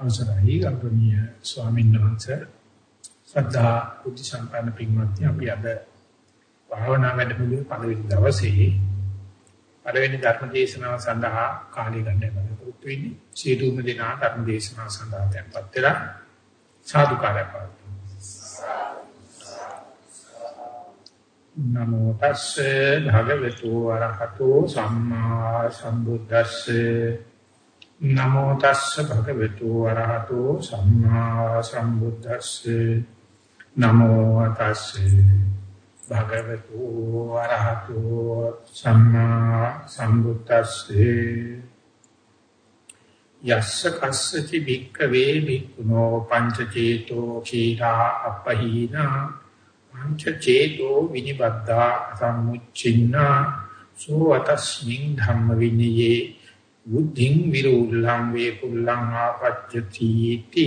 අවසරයි ගෞරවනීය ස්වාමීන් වහන්සේ. සද්ධා බුද්ධ සම්පන්න පින්වත්නි අපි අද භාවනා වැඩමුළුවේ පළවෙනි දවසේ පළවෙනි ධර්ම දේශනාව සඳහා කාලය ගන්න බලාපොරොත්තු වෙන්නේ. සියලුම දෙනා ධර්ම දේශනාව සඳහා tempත් වෙලා සාදුකාරය පාත්තු නමෝ තස්සේ භගවතු වරහතෝ සම්මා සම්බුද්දස්සේ නමෝ තස්ස භගවතු වරහතෝ සම්මා සම්බුද්දස්සේ. නමෝ තස්සේ භගවතු වරහතෝ සම්මා සම්බුද්දස්සේ. යස්ස කස්සති භික්ඛවේ භික්ඛුනෝ පංචචේතෝ කීලා අපහීනා. පංචචේතෝ විනිබද්ධා සම්මුච්චින්නා සෝ අතස්මින් ධම්ම විනයේ බුද්ධින් විරෝධං වේපුල්ලං ආපච්චති ති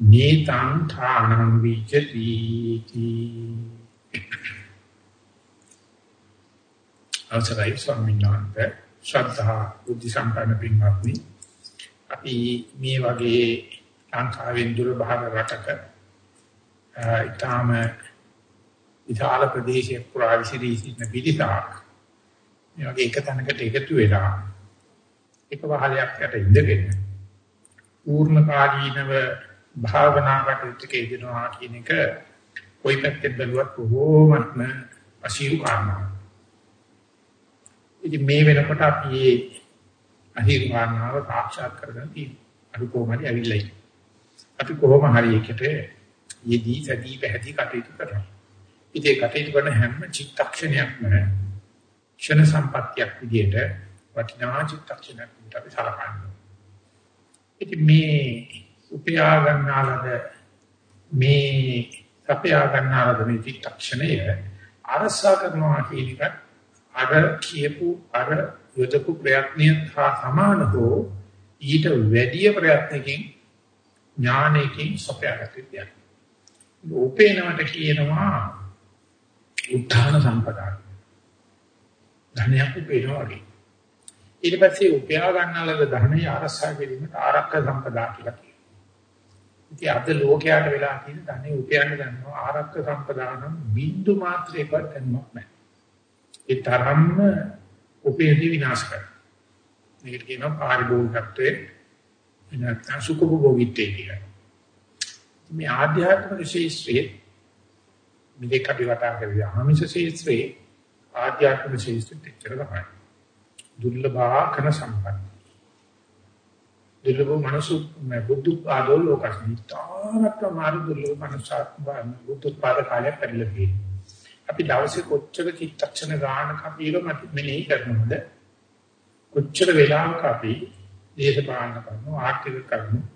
නේතං ථානං විජ්ජති ති අවසරයි ස්වාමීන් වහන්සේ ශ්‍රද්ධා බුද්ධ සම්පන්න පින්වත්නි. අපි මේ වගේ ලංකාවෙන් දුර බහර රටක ඊටාම විශාල ප්‍රදේශයක් පුරා විසිරී සිටින පිළිසක් මේ වගේ එක තැනකට එකතු වෙලා එක වහලයක් යට ඉඳගෙන පූර්ණ කාලීනව භාවනා කටයුතු කෙරෙනවා කියන එක කොයි පැත්තෙන් බැලුවත් බොහෝමත්ම අසීරු කාරණා. ඉතින් මේ වෙනකොට අපි මේ අසීරු කාරණාව සාක්ෂාත් කරගන්න තියෙනවා. අපි කොහොමද ඇවිල්ලා ඉන්නේ. අපි කොහොම හරි එකට යෙදී සැදී පැහැදී කටයුතු කරනවා. ඉතින් කටයුතු කරන හැම චිත්තක්ෂණයක්ම ක්ෂණ සම්පත්තියක් විදියට වටිනා චිත්තක්ෂණයක් විදිහට අපි සලකනවා. ඉතින් මේ උපයා ගන්නාලද මේ අපයා ගන්නාලද මේ චිත්තක්ෂණය අරසා කරනවා කියන එක අර කියපු අර යොදපු ප්‍රයත්නය හා සමාන හෝ ඊට වැඩි ප්‍රයත්නකින් ඥානයකින් සපයාගත යුතුයි. උපේනවට කියනවා උත්තාන සම්පදා. ධනයක් උපේනවා වගේ. ඊට පස්සේ උපයා ගන්නාලද ධනය ආරක්ෂා කිරීමට ආරක්ක සම්පදා කියලා කියනවා. ඉතින් අද ලෝකයට වෙලා තියෙන ධනෙ උපයන්න ගන්නවා ආරක්ක සම්පදානම් බින්දු මාත්‍රයකවත් ගන්නවක් නැහැ. ඒ තරම්ම උපේදී විනාශ කරනවා. මේකට කියනවා පාරිභෝගිකත්වයේ නැත්නම් සුඛභෝගීත්වය කියලා. මේ ආධ්‍යාත්මික ශේෂ්ත්‍රයේ මේ දෙක අපි වටා කරගෙන ආමිෂ ශේෂ්ත්‍රයේ ආධ්‍යාත්මික ශේෂ්ත්‍රෙත් එච්චර තමයි. දුර්ලභා කන සම්පන්න. දුර්ලභ මනසු බුද්ධ ආදෝ ලෝකස්මිතාරත් මාරු දුර්ලභ මනසාත්ම බුද්ධ පාද කාලය පරිලකේ. අපි දවසේ කොච්චර චිත්තක්ෂණ ගානක අපිල මෙනෙහි කරනවද? කොච්චර වෙලාවක අපි දේශපාලන කරනවා ආර්ථික කරනවා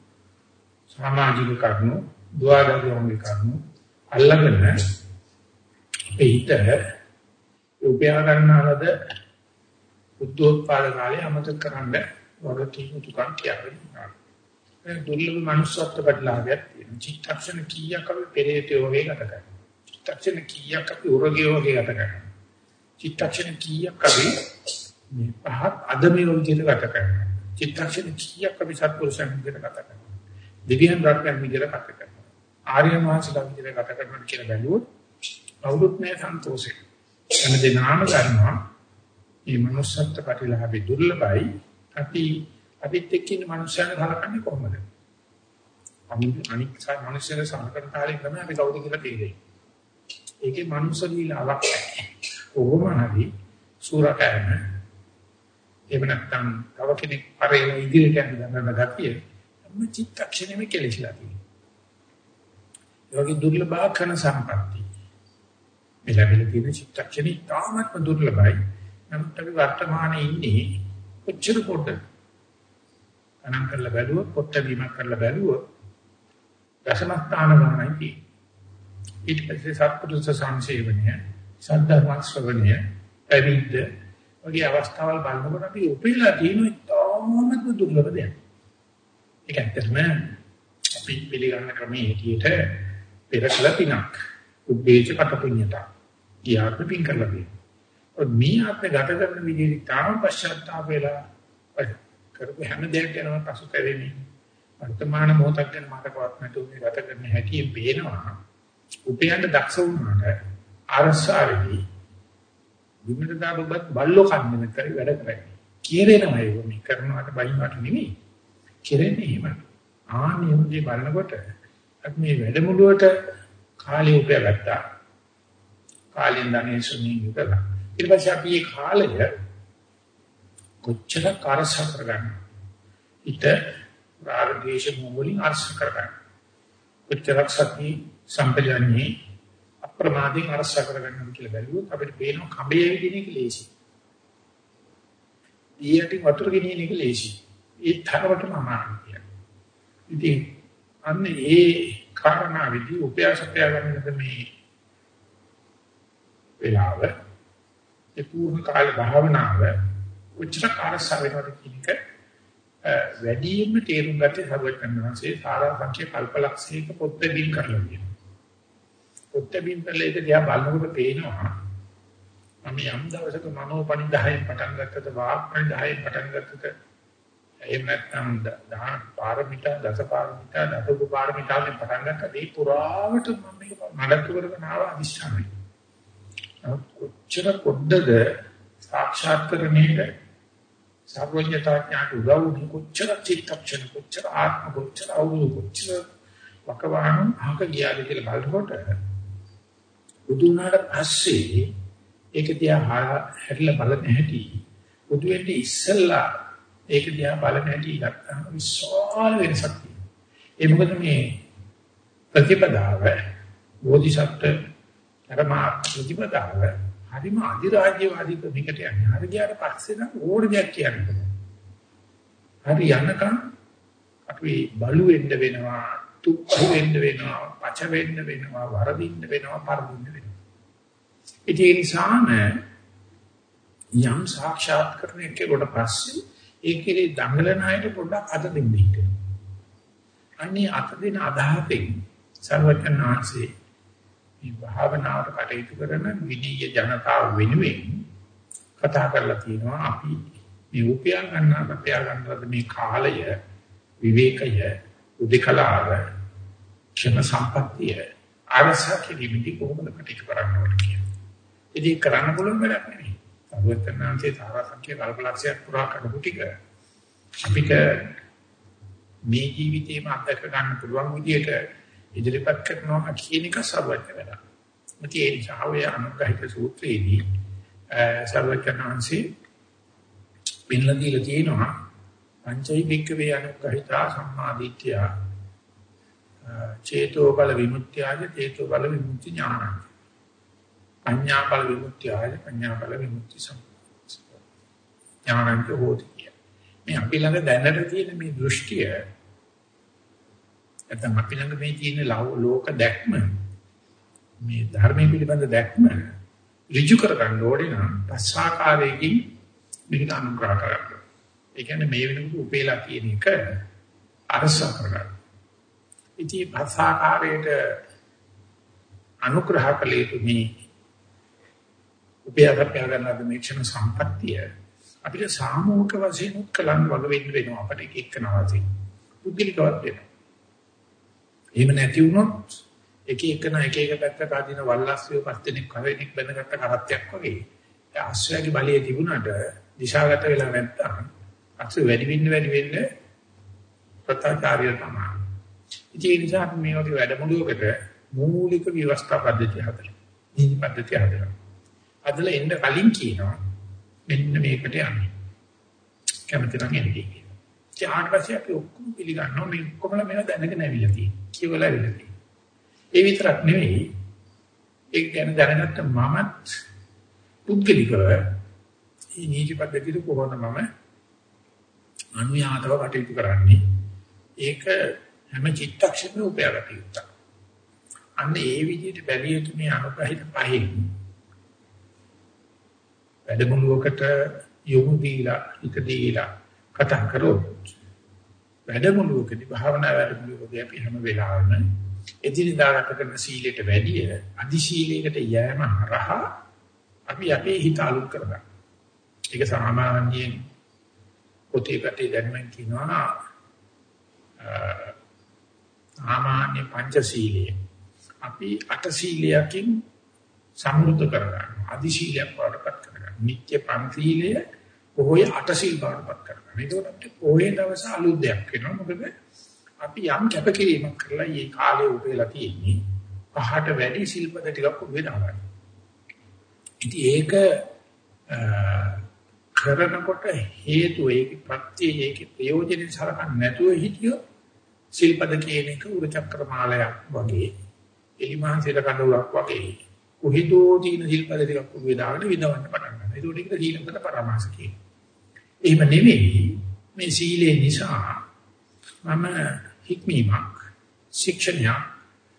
සමාජික කරනවා දුආදාරියෝන්ගේ කරනවා අල්ලගෙන අපේ හිත උපයා ගන්නවද බුද්ධෝත්පාද කාලේ අමතක කරන්න වගකීම් තුකම් කියන්නේ. ඒ දුර්ලභ manussත්ව ප්‍රතිලාභයක් තියෙනවා. චිත්තක්ෂණ කීයක් අපි පෙරේතයෝ වගේ ගත කරනවා. චිත්තක්ෂණ කීයක් අපි උරගයෝ වගේ ගත කරනවා. චිත්තක්ෂණ කීයක් අපි මේ පහත් අදමිය විදිහට ගත කරනවා. චිත්තක්ෂණ කීයක් අපි සත්පුරුෂයන් විදිහට ගත කරනවා. දිව්‍යයන් රත්නයන් විදිහට ගත කරනවා. ආර්ය මහසලා විදිහට ගත කරනවා කියලා බැලුවොත් කවුරුත් නෑ සන්තෝෂේ. හැම දිනම ගන්නවා මේ manussත්ත්ව ප්‍රතිලාභي දුර්ලභයි. අපි අපිත් එක්ක ඉන්න මනුස්සයන් හලකන්නේ කොහොමද? අනිත් අනිත් මනුස්සයන් සමකරන කාලේ තමයි අපි කවුද කියලා තේරෙන්නේ. ඒකේ මනුස්ස ලීලාවක් නැහැ. කොහොම හරි සූරකයම එහෙම නැත්නම් තව කෙනෙක් පරේන ඉදිරියට යන දන්නන ගතිය හැම චිත්තක්ෂණෙම කෙලෙසිලා තියෙනවා. ඒ වගේ දුර්ලභ කරන සම්පatti. මෙලබෙල තියෙන චිත්තක්ෂණي තාමත්ම දුර්ලභයි. නමුත් අපි වර්තමානයේ ඉන්නේ කොච්චර පොඩ්ඩ ගණන් කරලා බැලුවොත් පොත්ත වීමක් කරලා බැලුවොත් දශමස්ථාන ගණනයි තියෙන්නේ. ඊට පස්සේ සත්පුරුෂ සංසේවනය සද්ධර්ම ශ්‍රවණය පැවිද්ද වගේ අවස්ථාවල් බලනකොට අපි උපේලා තියෙන ඉතාමත් දුර්ලභ දෙයක්. ඒක ඇත්තටම අපි පිළිගන්න ක්‍රමයේ හැටියට පෙර කළ පිනක්. උද්දේශ කට පුඤ්ඤතා කියාපින් කරලා තියෙනවා මේ ආත්ම ගත කරන විදිහට තාම පශ්චාත්තාප වෙලා කරපු හැම දෙයක් ගැනම පසුතැවෙමි. වර්තමාන මොහොතක් ගැන මතකවත් නැතුව මේ ගත කරන හැටි පේනවා. උපයන්න දක්ෂ වුණාට අරසාරදී විමිත දාබත් බල්ලෝ කන්නේ නැතරි වැඩ කරන්නේ. කිරේනවා ඒක මේ කරනවට බයින්වට නෙමෙයි. කිරෙන්නේ එහෙම. ආනියමදී බලනකොට අපි මේ වැඩමුළුවට කාලය උපයගත්තා. කාලෙන් ධනෙ සුනී ඉඳලා. ඊට පස්සේ අපි මේ කාලය කොච්චර කාර්යස කරගන්න. ඊට රාගදේශ මොහොලින් අර්ථ කරගන්න. කොච්චරක් සති සම්පජාන්නේ අප්‍රමාදින් අර්ථ කරගන්න කියලා බැලුවොත් අපිට පේනවා කඹේ විදින එක ලේසි. ඊයට වතුර ගෙනියන එක ලේසි. ඒ තරමටම අමාරුයි. ඉතින් අන්න ඒ කාරණා විදි උපයාසපය ගන්නද මේ වෙලාව ඒ පූර්ණ කාල භාවනාව උච්ච කාර්යස වෙනවද කියන එක වැඩියෙන්ම තේරුම් ගත්තේ සර්වඥාන්සේ සාරා සංඛ්‍ය කල්පලක්ෂයක පොත් බින් කරලා තියෙනවා. පොත් බින් කරලා ඒක දිහා බලනකොට පේනවා මම යම් දවසක මනෝපනිදායෙන් පටන් ගත්තද වාක්පනිදායෙන් පටන් ගත්තද එහෙම නැත්නම් දාන පාරමිතා දස පාරමිතා දසක පාරමිතා වලින් පටන් ගත්තා මේ පුරාවට මම මේක නඩත්තු කරගෙන ආව අදිස්ථානයි. කොච්චර පොඩ්ඩද සාක්ෂාත් කරන්නේ සර්වඥතා ඥාන උදව් කොච්චර චිත්තක්ෂණ කොච්චර ආත්ම කොච්චර අවුරු කොච්චර වකවාන අහක ගියාද කියලා බලනකොට බුදුනාට පස්සේ ඒක දිහා හැරිලා බලන හැටි බුදු වෙන්නේ ඉස්සල්ලා ඒක දිහා බලන හැටි ගත්තාම විශාල වෙනසක් තියෙනවා. ඒ මොකද මේ ප්‍රතිපදාව බෝධිසත්ව ධර්මා ප්‍රතිපදාව හරිම අධිරාජ්‍යවාදී ක්‍රමයකට යන්නේ. හරි ගියාට පස්සේ නම් ඕන දෙයක් කියන්නේ. හරි යනකම් අපි බලු වෙන්න වෙනවා, තුප්පහු වෙන්න වෙනවා, පච වෙන්න වෙනවා, වරදින්න වෙනවා, පරදින්න වෙනවා. ඒ නිසාම යම් සාක්ෂාත් කරන්නේ කෙරුවට පස්සේ ඒකේ දඟලන අයට පොඩ්ඩක් අත දෙන්න හිතෙනවා. අන්නේ අත දෙන අදහසෙන් සර්වඥාන්සේ මේ භාවනාවට කටයුතු කරන විනීය ජනතාව වෙනුවෙන් කතා කරලා තියෙනවා අපි මේ උපයා ගන්න අපයා ගන්නද මේ කාලය විවේකය උදකලාව ක්ෂණ සම්පත්තිය ආරසා කිරීමේදී කොහොමද කටයුතු කරන්න ඕන කියලා. ඉතින් කරන්න පුළුවන් වැඩක් නෙවෙයි. සර්වඥාන්සේ තාරාසංඛ්‍ය කල්පලක්ෂයක් පුරා කරපු ටික අපිට මේ ජීවිතේම අත්දක ගන්න පුළුවන් විදිහට ඉදිරිපත් කරනවා කියන එක සර්වඥ වැඩක්. මුති ඒ නිසා ඔය අනුග්‍රහිත සූත්‍රයේදී සර්වඥාන්සේ පින්ලා දීලා තියෙනවා පංචෛ භික්කවේ අනුග්‍රහිතා සම්මාදිට්ඨිය චේතෝ බල විමුක්තියද චේතෝ බල විමුක්ති ඥානං. පඤ්ඤා බල විමුක්තියද පඤ්ඤා බල විමුක්ති සම්පූර්ණ ඥානං හෝති මේ අපි ළඟ දැනට තියෙන මේ දෘෂ්ටිය නැත්නම් අපි ළඟ මේ තියෙන ලෝක දැක්ම මේ ධර්මයේ පිළිබඳ දැක්ම ඍජු කර ගන්න ඕනේ නම් පස්සාකාරයකින් මේක අනුග්‍රහ කරන්න. ඒ කියන්නේ මේ වෙනකොට උපේලා කියන එක අරස කරගන්න. ඉතින් පස්සාකාරයට අනුග්‍රහ කළ යුතු මේ උපයාගත ගන්නද මේ ක්ෂණ සම්පත්තිය අපිට සාමූහික වශයෙන් උත්කලන් වග වෙන්න වෙනවා අපිට එක එක නවාසින්. පුද්ගලිකවත් වෙනවා. එහෙම නැති වුණොත් එක එකන එක එක පැත්තට අදින වල්ලස්සිය පස් දෙනෙක් කවෙනෙක් බඳගත්ත කරත්තයක් වගේ. ඒ ආශ්‍රයගේ බලය තිබුණාට දිශාගත වෙලා නැත්තම් අක්ෂ වැඩි වෙන්න වැඩි වෙන්න ප්‍රත්‍යාචාරය තමයි. ඒ නිසා මේ වගේ වැඩමුළුවකට මූලික විවස්ථා පද්ධතිය හදලා. නීති පද්ධතිය හදලා. අදලා එන්න කලින් කියනවා මෙන්න මේකට යන්නේ. කැමති නම් එන්නේ කියලා. ඊට පස්සේ අපි ඔක්කොම පිළිගන්නවා මේ කොහොමද මේව දැනගෙන ඇවිල්ලා තියෙන්නේ. කියවලා ඇවිල්ලා තියෙන්නේ. ඒ විතරක් නෙවෙයි ඒක ගැන දැනගත්ත මමත් පුද්ගලිකව මේ නීති පද්ධතියට කොහොමද මම අනුයාතව කටයුතු කරන්නේ ඒක හැම චිත්තක්ෂණෙම උපයාගත යුතුයි. අන්න ඒ විදිහට බැලිය යුතු මේ අනුග්‍රහිත පහෙන් වැඩමුළුවකට යොමු දීලා හිත දීලා කතා කරොත් වැඩමුළුවකදී භාවනා වැඩමුළුවකදී අපි හැම වෙලාවෙම එදිනදා කරන සීලයට වැඩිය අදි සීලයකට යෑම හරහා අපි අපේ හිත අලුත් කරගන්න. ඒක සාමාන්‍යයෙන් පොතේ පැත්තේ දැනුමෙන් කියනවා සාමාන්‍ය පංචශීලයේ අපි අට සීලයකින් සම්මුත කරගන්න. අදි සීලයක් වඩපත් කරගන්න. නිත්‍ය පංචශීලය පොහොය අට සීල් වඩපත් කරගන්න. ඒකෝට අපිට පොහොය දවස අලුත් දෙයක් වෙනවා. මොකද අපි යම් කැපකිරීමක් කරලා මේ කාලේ උපේලා තියෙන්නේ පහට වැඩි සිල්පද ටිකක් උදේ දාගන්න. ඉතින් ඒක කරනකොට හේතු ඒකේ ප්‍රත්‍ය ඒකේ ප්‍රයෝජනෙ සලකන්නේ නැතුව හිටියොත් සිල්පද කියන එක උරචක්‍රමාලයක් වගේ එලිමහන්සියට කඳවුරක් වගේ කොහිදෝ තියෙන සිල්පද ටිකක් උගේ දාගෙන විඳවන්න පටන් ගන්නවා. ඒක උඩින්ද සීලපද පරමාස කියන. එහෙම නෙමෙයි මේ සීලේ නිසා මම හික්මීමක් ශික්ෂණයක්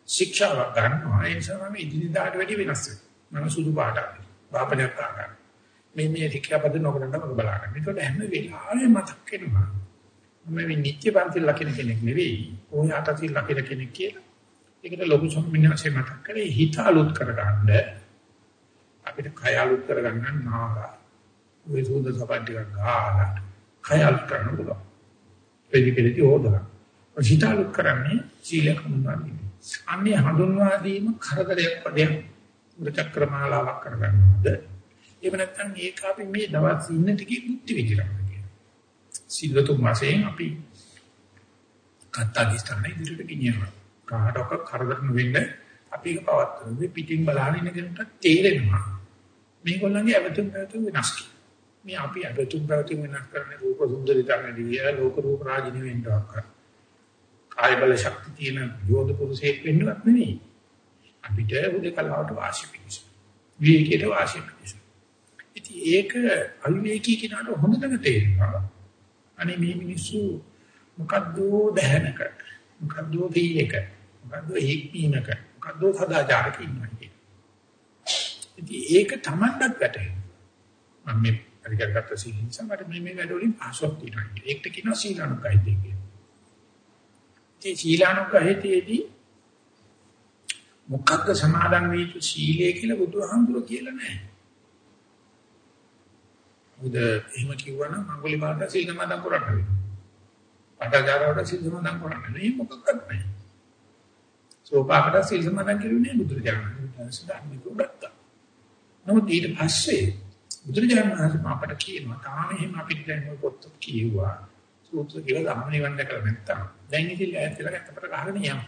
ශික්ෂාවක් ගන්නවා ඒ නිසා මම ඉදිරියට වැඩි වෙනස් වෙනවා. මම සුදු පාටක් වාපනයක් ගන්නවා. මේ මේ ශික්ෂාපද නොකරන මම බලාගන්න. ඒකට හැම වෙලාවෙම මතක් වෙනවා. මම මේ නිත්‍ය පන්තිල් ලකින කෙනෙක් නෙවෙයි. ඕන අටසිල් ලකින කෙනෙක් කියලා. ඒකට ලොකු සම්මිනාසේ මතක් කරේ හිත අලුත් කරගන්න. අපිට කය අලුත් කරගන්න නාගා. ඔය සුද සපට්ටි ගාලා කය අලුත් කරන්න පුළුවන්. වෙදිකෙලටි හොදලා. හිත අලුත් කරන්නේ සීලයක් හඳුන්වන්නේ. අන්නේ හඳුන්වා දීම කරදරයක් පදයක් උරචක්‍රමාලාවක් කරගන්නවද? එහෙම නැත්නම් ඒක අපි මේ දවස් ඉන්න ටිකේ බුද්ධි විදිරන්න කියන. සිල්වතුන් වශයෙන් අපි කත්තාගිස්තන ඉදිරියට ගෙනියනවා. කාටක කරදර නොවෙන්න අපි ඒක පවත්වනවා. මේ පිටින් බලන ඉන්න කෙනෙක්ට තේරෙනවා. මේගොල්ලන්ගේ අවතුම් පැවතුම් වෙනස් මේ අපි අවතුම් පැවතුම් වෙනස් කරන්නේ රූප සුන්දරිතාවේදී ලෝක රූප රාජින වෙන්නවක් කරා. කාය බල ශක්තිය තියෙන යෝධ පුරුෂයෙක් වෙන්නවත් නෙවෙයි. අපිට උදේකලාවට වාසි පිණිස. විවේකයට වාසි පිණිස. ඉතින් ඒක අවිවේකී කෙනාට හොඳටම තේරෙනවා. අනේ මේ මිනිස්සු මොකද්ද දැහැනක මොකද්ද දීයක මොකද්ද ඒකීනක මොකද්ද සදාචාරක ඉන්නවා කියන්නේ. ඉතින් ඒක Tamanටත් වැටහෙනවා. මම මේ පරිකරගත්ත සීලින් සමහර මේ මේ වැඩවලින් පාසොක් තියෙනවා. ඒකට කියනවා සීලානුකයිතේ කියලා. ඒ සීලානුකහිතේදී මොකක්ද සමාදන් වී යුතු සීලය කියලා බුදුහාමුදුරුවෝ කියලා නැහැ. උද එහෙම කිව්වනම් අඟුලිමාලට සීල සමාදන් කරන්න වෙනවා. පටජාරවට සීල සමාදන් කරන්න නෙවෙයි මොකක්වත් නැහැ. සෝපාකට සීල සමාදන් කිරුවේ බුදුරජාණන් වහන්සේ ධර්මික උගත්තා. නමුත් ඊට පස්සේ බුදුරජාණන් වහන්සේ අපට කියනවා තාම එහෙම අපිට දැන් පොත් කියුවා. සූත්‍ර කියලා ධම්ම නිවන් දැකලා නැත්තම් දැන් ඉතින් ඈත් වෙලා ගැත්තපට ගහගෙන යනවා.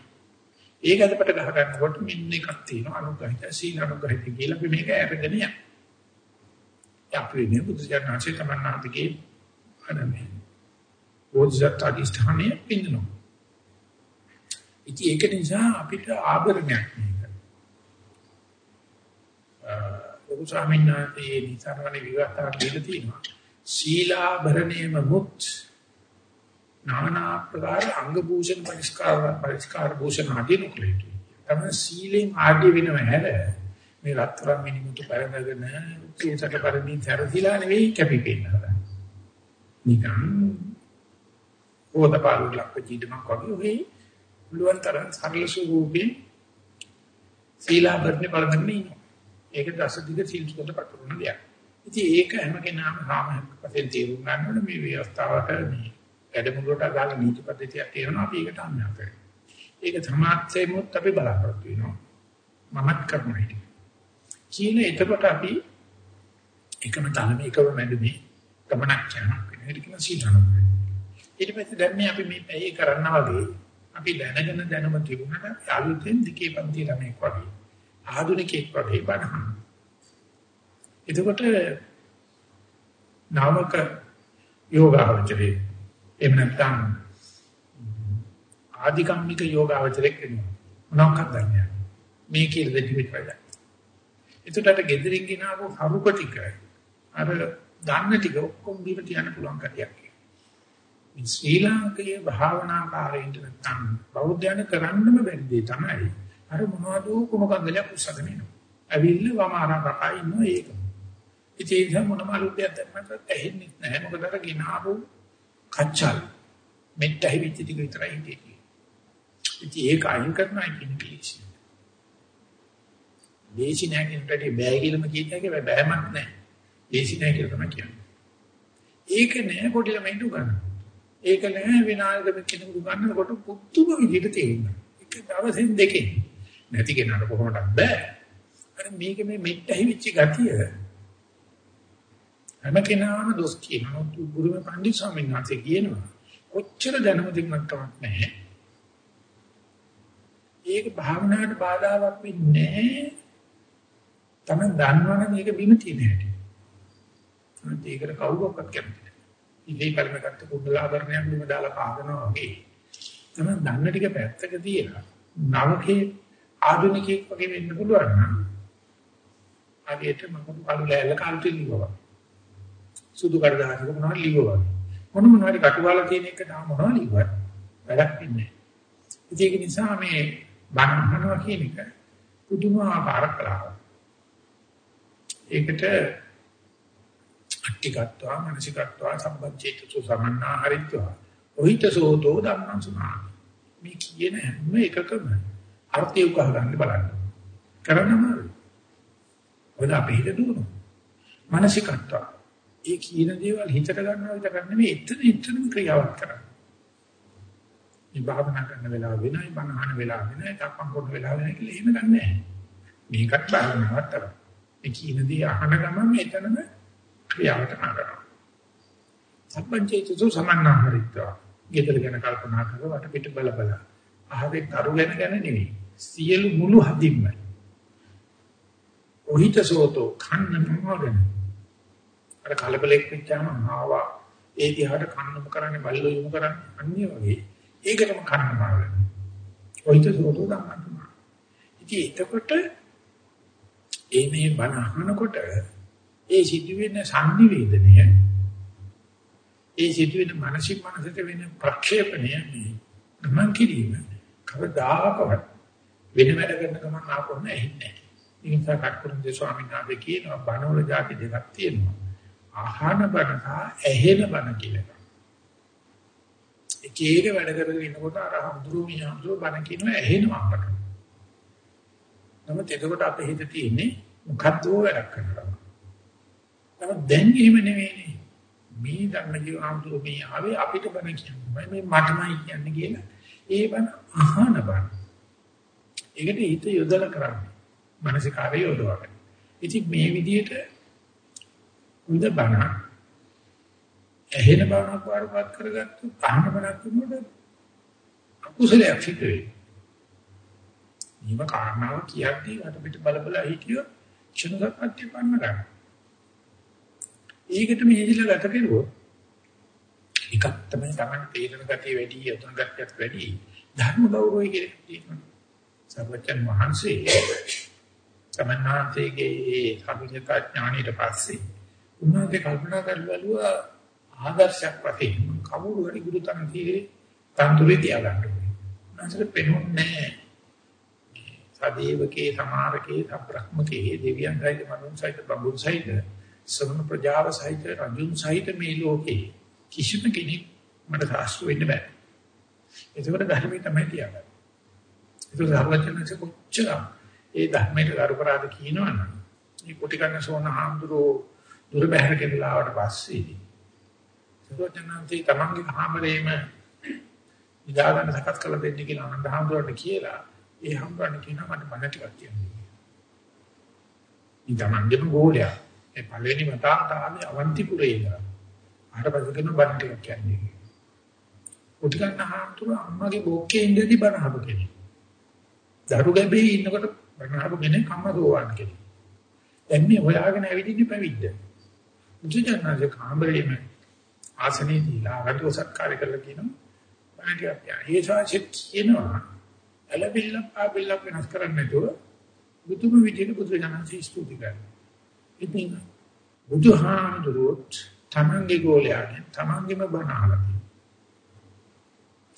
ඒක අදපට ගහ ගන්නකොට මෙන්න එකක් තියෙනවා අනුගහිත සීල අනුගහිත කියලා අපි මේක අරගෙන යනවා. අපි මේ බුදුසසුනාචේ තමන්නාතිගේ අනමේ. ඕජත් අධිෂ්ඨානය පින්නනවා. ඉතින් ඒක නිසා අපිට ආභරණයක් මේක. ලොකු ස්වාමීන් වහන්සේ නිතරම විවස්ථා දෙන්න තියෙනවා. සීලාභරණේම මුත් নানা ආකාර අංග භූෂණ පරිස්කාර පරිස්කාර භූෂණ ආදී නුකලේටි. තමයි සීලෙන් ආදී වෙනව හැර මේ රත්තරන් මිනිමුතු පරඳගෙන කේසක පරිමින් සැරසිලා නෙවෙයි කැපිපෙන්නේ. නිකන් ඕතපාලු ලක්ක ජීවිතමක් වගේ ඔහේ මුලුවන් තරම් සරල ස්වරූපේ සීලාබර්ණේ පරඳගෙන ඉන්නවා. ඒක දස දිග සීල් සුද්ධ පතුරුන දෙයක්. ඉතින් ඒක හැම කෙනාම සාමහික වශයෙන් තේරුම් ගන්න ඕනේ මේ ව්‍යවස්ථාවට මේ වැඩමුළුවට අදාළ නීති පද්ධතියක් තියෙනවා අපි ඒකට අනුව කරනවා. ඒක සමාජයෙමුත් අපි බලාපොරොත්තු වෙනවා. මමත් කරනවා ඒක. කියන එතකොට අපි එකම තලම එකම මැදදී ගමනක් යනවා. ඒක කියන සීලන. ඊට පස්සේ දැන් මේ අපි මේ පැය කරනවා වගේ අපි දැනගෙන දැනුම තිබුණාට අලුතෙන් දිකේ පන්ති ළමෙක් වගේ ආධුනිකෙක් වගේ බණහන්. එතකොට නාමක යෝගාවචරේ එහෙම නැත්නම් ආධිකම්මික යෝගාවචරයක් වෙනවා. මොනවාක්ද දන්නේ මේ කියලා දෙවි විතරයි. එතකොට ගෙදරින් ගෙනාවු හරුක ටික අර දන්න ටික ඔක්කොම දීලා තියන්න පුළුවන් කතියක්. මේ ශ්‍රී ලාංකේය භාවනාකාරයින්ට නැත්නම් බෞද්ධයන් කරන්නම බැරි දෙය තමයි. අර මොනවද කුමකන්දලයක් උස්සගෙන ඉන්නවා. ඇවිල්ල වමාරා කකා ඉන්නවා ඒක. ඉතින් ඒ මොනම අලුත්යක් දැම්මත් ඇහෙන්නේ නැහැ. මොකද අර ගෙනාවු කච්චල් මෙට්ටයි විචි ටික විතරයි ඉන්නේ. ඉතින් ඒක අයින් කරනවා කියන කීසි. දේශි නැහැ කියන පැටි බෑ කියලාම කියන්නේ බෑමක් නැහැ. දේශි නැහැ කියලා තමයි කියන්නේ. ඒක නෑ පොඩි ළමයින්ට උගන්වන්න. ඒක නෑ විනාඩියක කෙනෙකුට ගන්නකොට පුදුම විදිහට තේරුණා. එක දවසෙන් දෙකෙන් නැති කෙනාට කොහොමද බෑ. අර මේක මේ මෙට්ටහි වෙච්ච ගතිය හැම කෙනාම දොස් කියනවා. ගුරුම පණ්ඩිත ස්වාමීන් වහන්සේ කියනවා. කොච්චර දැනුම දෙන්නක් කමක් නැහැ. ඒක භාවනාවට බාධාවක් වෙන්නේ නැහැ. තමයි දන්නවනේ මේක බිම තියෙන හැටි. අනිත් ඒකට කවුරක්වත් කැමති නැහැ. ඉලේ කරනකට කුඩලාභරණයක් බිම දාලා පාදනවා වගේ. තමයි දන්න ටික පැත්තක තියලා නවකේ ආධුනිකයෙක් වගේ වෙන්න පුළුවන් නම් ආගේට මම කලු ලෑල්ල කල්ටි ලිවවා. සුදු කඩදාසියක මොනවද ලිවවා. මොන මොනවාරි කටුවාලා තියෙන එක තා මොනවද ලිව්වත් වැඩක් වෙන්නේ නැහැ. ඒක නිසා මේ බණ අහනවා කියන එක පුදුමාකාර කලාවක්. ඒකට අට්ටිකත්වා මානසිකත්වා සම්බන්ධිතසු සමන්නාහරිත්වා ඔහිතසෝතෝ ධම්මං සුනා මේ කියන හැම එකකම අර්ථය උකහා ගන්න බලන්න කරන්නම ඔය අපේ හිත දුවනවා මානසිකත්වා ඒ කියන දේවල් හිතට ගන්නවා විතර නෙමෙයි එතන එතනම ක්‍රියාවක් කරන්නේ මේ භාවනා කරන වෙලාව වෙනයි බණ අහන වෙලාව වෙනයි තක්කම් කරන වෙලාව වෙනයි කියලා එහෙම ගන්න නැහැ මේකත් භාවනාවක් තමයි ඒ කියන දේ අහන ගමන් එතනම ක්‍රියාවට නගනවා. සම්පංචේතු සමන්නාහරිත්වා. ගෙදර ගැන කල්පනා කරලා වට පිට බල බල. අහවේ කරු ගැන ගැන නෙවෙයි. සියලු මුළු හදින්ම. ඔහිත සෝතෝ කන්න මොනවද? අර කලබලෙක් වෙච්චාම ආවා ඒ දිහාට කන්නම කරන්නේ බල්ලෝ යොමු කරන්නේ අන්නේ වගේ. ඒකටම කන්න මාරගෙන. ඔහිත සෝතෝ ගන්න. ඉතින් එතකොට ඒ මේ බණ අහනකොට ඒ සිදුවෙන සංනිවේදනය ඒ සිදුවෙන මානසික මනසට වෙන ප්‍රක්ෂේපණය මේ ගමන් කිරීම කවදාකවත් වෙන වැඩ කරන ගමන් ආපොන්න ඇහින්නේ නැහැ. ඒ නිසා කටුරුන්දේ ස්වාමීන් වහන්සේ කියනවා බණවල જાති දෙකක් තියෙනවා. ආහන බණ සහ ඇහෙන බණ කියලා. එක එක වැඩ කරගෙන ඉන්නකොට අර හඳුරු මිහඳුරු බණ කියනවා ඇහෙනවා අපට. නමුත් එතකොට අපේ හිත තියෙන්නේ මොකද්ද වැඩක් කරනවා. නමුත් දැන් එහෙම නෙවෙයිනේ. මේ ධර්මජීව ආම්තුරු මේ ආවේ අපිට බණ කියන්නේ. මේ මටමයි කියන්නේ කියලා. ඒ බණ අහන බණ. ඒකට හිත යොදලා කරන්නේ. මානසිකාරය යොදවගෙන. ඉතින් මේ විදිහට හොඳ බණ ඇහෙන බණක් වඩපත් කරගත්තු අහන බණක් වුණොත් අකුසලයක් සිද්ධ වෙයි. නිම කාරණාව කියද්දී වට පිට බල බල හිටියොත් ක්ෂණගතපත්‍ය පන්න ගන්න. ඒකට මෙහෙදිලා ගත කෙරුවොත් එකක් තමයි Taman තේරෙන ගතිය වැඩි, යතුන් ගතියක් වැඩි. ධර්ම ගෞරවය කියලා තියෙනවා. සර්වචන් වහන්සේ තමන්නාන්සේගේ ඒ අභිඥතා ඥාණයට පස්සේ උන්වහන්සේ කල්පනා කරලා බලුවා ආදර්ශයක් වශයෙන් කවුරු හරි ගුරු තනතියේ තන්තුරේ තියාගන්න ඕනේ. නැසෙ පෙනුන්නේ නැහැ. සදේවකේ සමාරකේ සබ්‍රහ්මකේ දෙවියන් සහිත මනුන් සහිත බඹුන් සහිත සමන ප්‍රජාව සහිත රජුන් සහිත මේ ලෝකේ කිසිම කෙනෙක් මට සාස්තු වෙන්න බෑ. ඒකවල ධර්මයේ තමයි තියාගන්නේ. ඒක සර්වඥන්සේ කොච්චර ඒ ධර්මයට කරුපරාද කියනවනම් මේ කුටි කන්න සෝන හාමුදුරෝ දුර බැහැර කෙරලාවට පස්සේ සර්වඥන්සේ තමන්ගේ හාමරේම ඉදාගන්න සකස් කළ දෙන්න කියලා අනන්ත හාමුදුරන්ට කියලා ඒ හම්බන්න කියනවා මට බණ ටිකක් කියන්න. ඉතමන්ගේම ගෝලයා. ඒ පළවෙනි මතාවට ආවේ අවන්තිපුරේ ඉඳලා. ආට පස්සේ කියන බණ ටිකක් කියන්නේ. උටි ගන්න හාමුදුර අම්මගේ බොක්කේ ඉඳදී බණ අහපු කෙනෙක්. දරු ගැබේ ඉන්නකොට බණ අහපු කෙනෙක් අම්මා දෝවන් කෙනෙක්. දැන් මේ හොයාගෙන ඇවිදින්නේ පැවිද්ද. මුචුජානන්සේ කාමරේම ආසනේ දීලා රටෝ සත්කාරය කරලා කියනවා. බණ ටිකක් කියනවා. ඒ ශාසිත කියනවා ඇලබිල්ල පාබිල්ල වෙනස් කරන්නේ නැතුව බුදුම විදිහට බුදුරජාණන්සේ ස්තුති කරනවා. ඉතින් බුදුහාමුදුරුවෝ තමන්ගේ ගෝලයාගෙන් තමන්ගේම බණ අහලා තියෙනවා.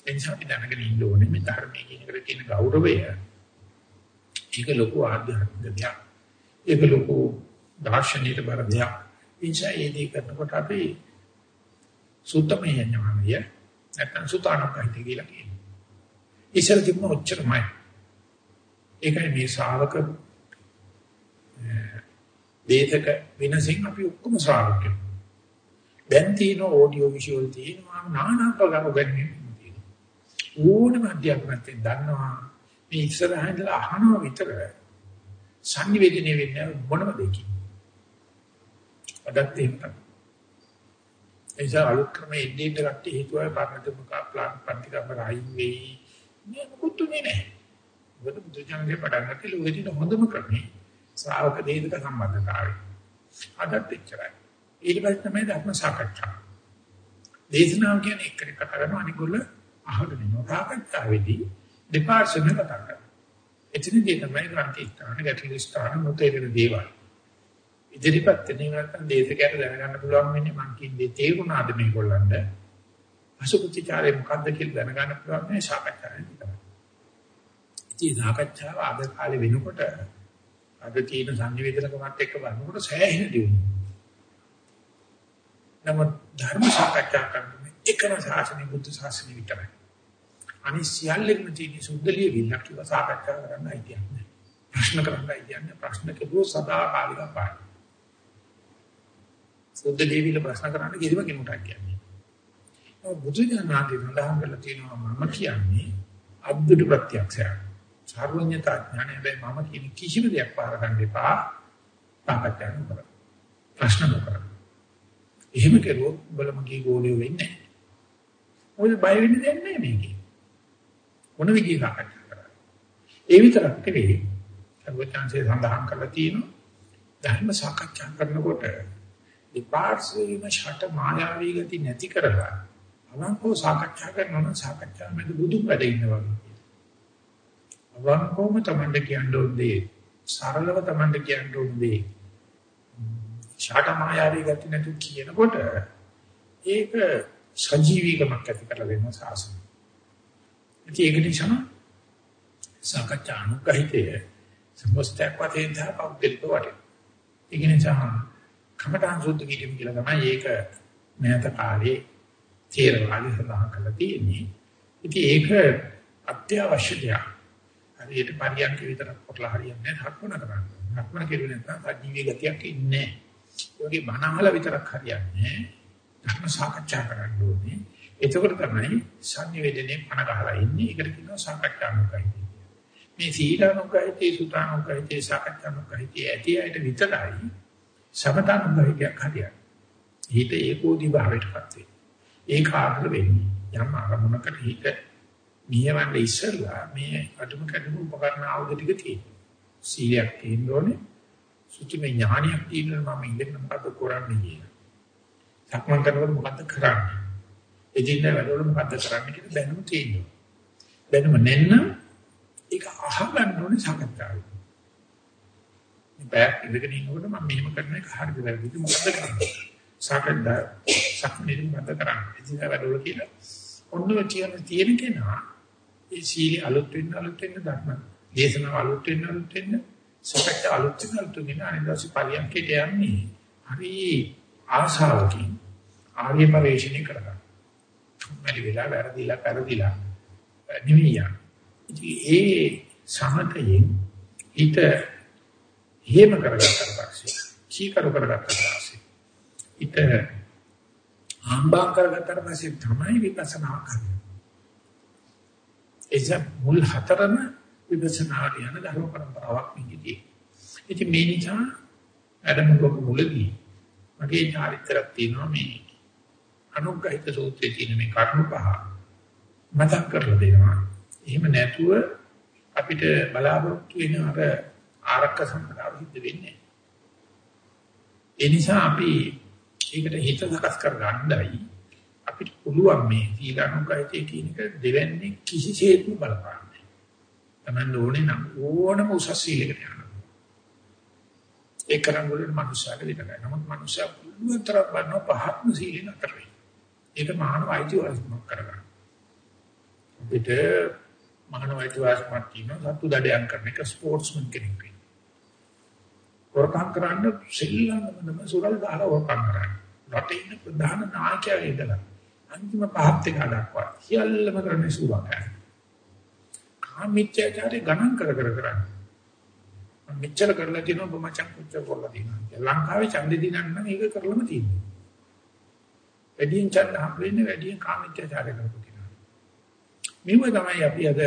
එනිසා අපි දැනගෙන ඉන්න ඕනේ මේ ධර්මයේ කියන එකට තියෙන ගෞරවය. ඒක ලොකු ආධ්‍යාත්මික දෙයක්. ඒක ලොකු දාර්ශනික බර දෙයක්. එනිසා ඒ දේ කරනකොට අපි සුත්තමය ඥානය නැත්නම් සුතානකයිද කියලා කියනවා. ඉස්සර තිබුණ ඔච්චරමයි. ඒකයි මේ ශ්‍රාවක දේතක වෙනසින් අපි ඔක්කොම ශ්‍රාවකයෝ. දැන් තියෙන ඔඩියෝ විෂුවල් තියෙනවා নানা ප්‍රකාර වෙන්නේ තියෙනවා. ඕනම අධ්‍යාපනයෙන් දන්නවා මේ ඉස්සරහින් ඉඳලා අහනවා විතර සංනිවේදනය වෙන්නේ මොනම දෙයකින්. අදත් එහෙම තමයි. එයිසා අලුත් ක්‍රමයේ ඉන්නේ කට්ටිය හිතුවා පරණට මුකා ප්ලාන් පන්තිකම රායි වෙයි. මේ මොකුත් නෑ. මොකද බුදුචානන්සේ පටන් ගත්තේ ලෝකෙදී හොඳම ක්‍රමේ ශ්‍රාවක දේදක සම්බන්ධතාවය. අදත් එච්චරයි. ඊට පස්සේ තමයි ධර්ම සාකච්ඡා. දේශනාව කියන්නේ එක්කෙනෙක් කතා කරනවා අනිගොල්ල අහගෙන ඉන්නවා. සාකච්ඡාවේදී දෙපාර්ශ්වෙම කතා කරනවා. එතනදී තමයි ග්‍රන්ථි ස්ථාන, ගැටළු ස්ථාන මොතේරෙන දේවල්. ඉදිරිපත් වෙන නැත්නම් දේශකයට දැනගන්න පුළුවන් වෙන්නේ මං කියන්නේ තේරුණාද මේගොල්ලන්ට? අසුකුතිචාරය මොකද්ද කියලා දැනගන්න පුළුවන් මේ සාකච්ඡාවෙන් තමයි. ඉතින් සාකච්ඡාව අද කාලේ වෙනකොට අද තියෙන සංනිවේදනකමත් එක්ක බලනකොට සෑහෙන දියුණුවක්. නමුත් ධර්ම සාකච්ඡා කරන්නේ එකම ශාසනය බුද්ධ ශාසනය විතරයි. අනිත් සියල්ලෙම තියෙන සුද්ධලිය වින්නක් කියලා සාකච්ඡා කරන්න අයිතියක් ප්‍රශ්න කරන්න අයිතියක් ප්‍රශ්න කෙරුවො සදා කාලික පාඩ. සුද්ධලිය විල ප්‍රශ්න කරන්න කිසිම කෙනෙකුට කියන්නේ. බුදු දහමේ සඳහන් කරලා තියෙනවා මම කියන්නේ අද්දුට ප්‍රත්‍යක්ෂයක්. සර්වඥතා ඥානය හැබැයි මම කියන කිසිම දෙයක් පාර ගන්න එපා. සාකච්ඡා කරන්න. ප්‍රශ්න කරන්න. එහෙම කරුවොත් උඹලා මගේ ගෝලියෝ වෙන්නේ නැහැ. මොකද බය වෙන්න දෙයක් නැහැ මේකේ. මොන විදිහට සාකච්ඡා කරන්නේ. ඒ විතරක් නෙවෙයි. සර්වචාන්සේ සඳහන් කරලා තියෙනවා ධර්ම සාකච්ඡා කරනකොට විපාර්ශ්වීම ෂට මායාවී ගති නැති කරලා අවංකව සාකච්ඡා කරනවා නම් සාකච්ඡා මැද බුදු වැඩ ඉන්නවා වගේ. අවංකවම තමයි කියන්නේ සරලව තමයි කියන්නේ ෂාට මායාවී ගති නැතු කියනකොට ඒක සජීවීකමක් ඇති කරලා දෙනවා සාසන. ඒක නිසා සාකච්ඡා අනුගහිතය සම්පස්තයක් වශයෙන් තමයි පෞද්ගලික වටේ. ඒක නිසා කමඨාන් සුද්ධ කිරීම කියලා තමයි ඒක මෑත කාලේ තේරවාදී සඳහන් කරලා තියෙන්නේ. ඉතින් ඒක අත්‍යවශ්‍ය දෙයක්. හරියට පරියන්ක විතරක් කරලා හරියන්නේ නැහැ. හක්මන කරන්න. හක්මන කෙරුවේ නැත්නම් සජීවී ගතියක් ඉන්නේ නැහැ. යෝගී බණහල විතරක් හරියන්නේ ධර්ම සාකච්ඡා කරන්න ඕනේ. එතකොට තමයි සංනිවේදනයේ පණ ගහලා ඉන්නේ. ඒකට කියනවා සාකච්ඡානුකයිති. මේ සීලානුකයිති, සුතානුකයිති, සාකච්ඡානුකයිති ඇති ඇයිට විතරයි සමතානුකයිතියක් හරියන්නේ. හිත ඒකෝදි භාවයටපත් වෙන්නේ. ඒක ආකාර වෙන්නේ. යම් අරමුණකට හිත නියමන්න ඉස්සෙල්ලා මේ අදුම කැඩුම උපකරණ ආයුධ ටික තියෙනවා. සීලයක් තියෙන්න ඕනේ. සුචිමේ ඥානියක් තියෙනවා මම ඉන්නේ මොකද්ද කරන්නේ කියලා. සක්මන් කරනකොට මොකද්ද කරන්නේ? එදිනෙදා වැඩවල මොකද්ද කරන්නේ කියලා දැනුම තියෙනවා. දැනුම නැත්නම් ඒක අහගන්න ඕනේ සාකච්ඡාවේ. මේ බෑක් ඉඳගෙන ඉන්නකොට මම මෙහෙම කරන එක හරිද වැරදිද මොකද්ද කරන්නේ? සාකච්ඡා සක්මනේ මොකද්ද කරන්නේ? එදිනෙදා වැඩවල කියලා ඔන්නව කියන තියෙන කෙනා ඒ සීලී අලුත් වෙන්න අලුත් වෙන්න ධර්ම දේශනාව අලුත් වෙන්න අලුත් වෙන්න සකච්ඡ අලුත් වෙනල් තුනේ අනිදාසි පරියන්කේට යන්නේ හරි ආශාවකින් ආර්ය පරිශ්‍රණය කරගන්න. වැඩි වෙලා වැරදිලා පෙරදිලා නිවියන්. ඉතින් ඒ සමතයෙන් හිත හේම කරගත්තා පස්සේ චීකරු කරගත්තා පස්සේ හිත ආම්බා කරගත්තා පස්සේ තමයි විපස්සනා කරන්නේ. එස මුල් හතරම විපස්සනා කියන ධර්ම પરම්පරාවක් නිදී. ඉතින් මේ නිසා අදමුක මුලදී මගේ චාරිත්‍රාක් තියෙනවා මේ අනුග්‍රහිත සූත්‍රයේ තියෙන මේ කර්ම පහ මතක් කරලා දෙනවා. එහෙම නැතුව අපිට බලාපොරොත්තු වෙන අර ආරක්ක සම්පදාය සිද්ධ වෙන්නේ. ඒ නිසා අපි ඒකට හිත සකස් කර ගන්නයි අපිට පුළුවන් මේ සීලානුගායිතේ කියන එක දෙවන්නේ කිසිසේත්ම බලපාන. Taman ඕනේ නම් ඕනම උසස් සීලයකට යනවා. ඒ කරංගවල මනුස්සයාට විතරයි. නමුත් මනුස්සයා පුළුවන් තරම් බannව පහත්ම සීලෙ නතර වෙයි. ඒක මානව අයිතිවාසිකමක් කරගන්න. අපිට මානව අයිතිවාසිකමක් තියෙනවා සතු දඩයන් කරන එක ස්පෝර්ට්ස්මන් කෙනෙක් වෙන්න. වරකම් කරන්න සෙල්ලම්ම සුරල් දාලා වරකම් කරන්න. රටේ ඉන්න ප්‍රධාන නායකයා ඉඳලා අන්තිම පහත් එක දක්වා සියල්ලම කරන්නේ සුවාකයි. කාමීත්‍යචාරේ ගණන් කර කර කරන්නේ. මෙච්චර කරලා තියෙනවා ඔබ මචං කොච්චර කරලා තියෙනවා. ලංකාවේ ඡන්දේ දිනන්න නම් ඒක කරලම තියෙනවා. වැඩියෙන් ඡන්ද හම්බ වෙන්නේ වැඩියෙන් කාමීත්‍යචාරය කරපු කෙනා. මේව තමයි අපි අද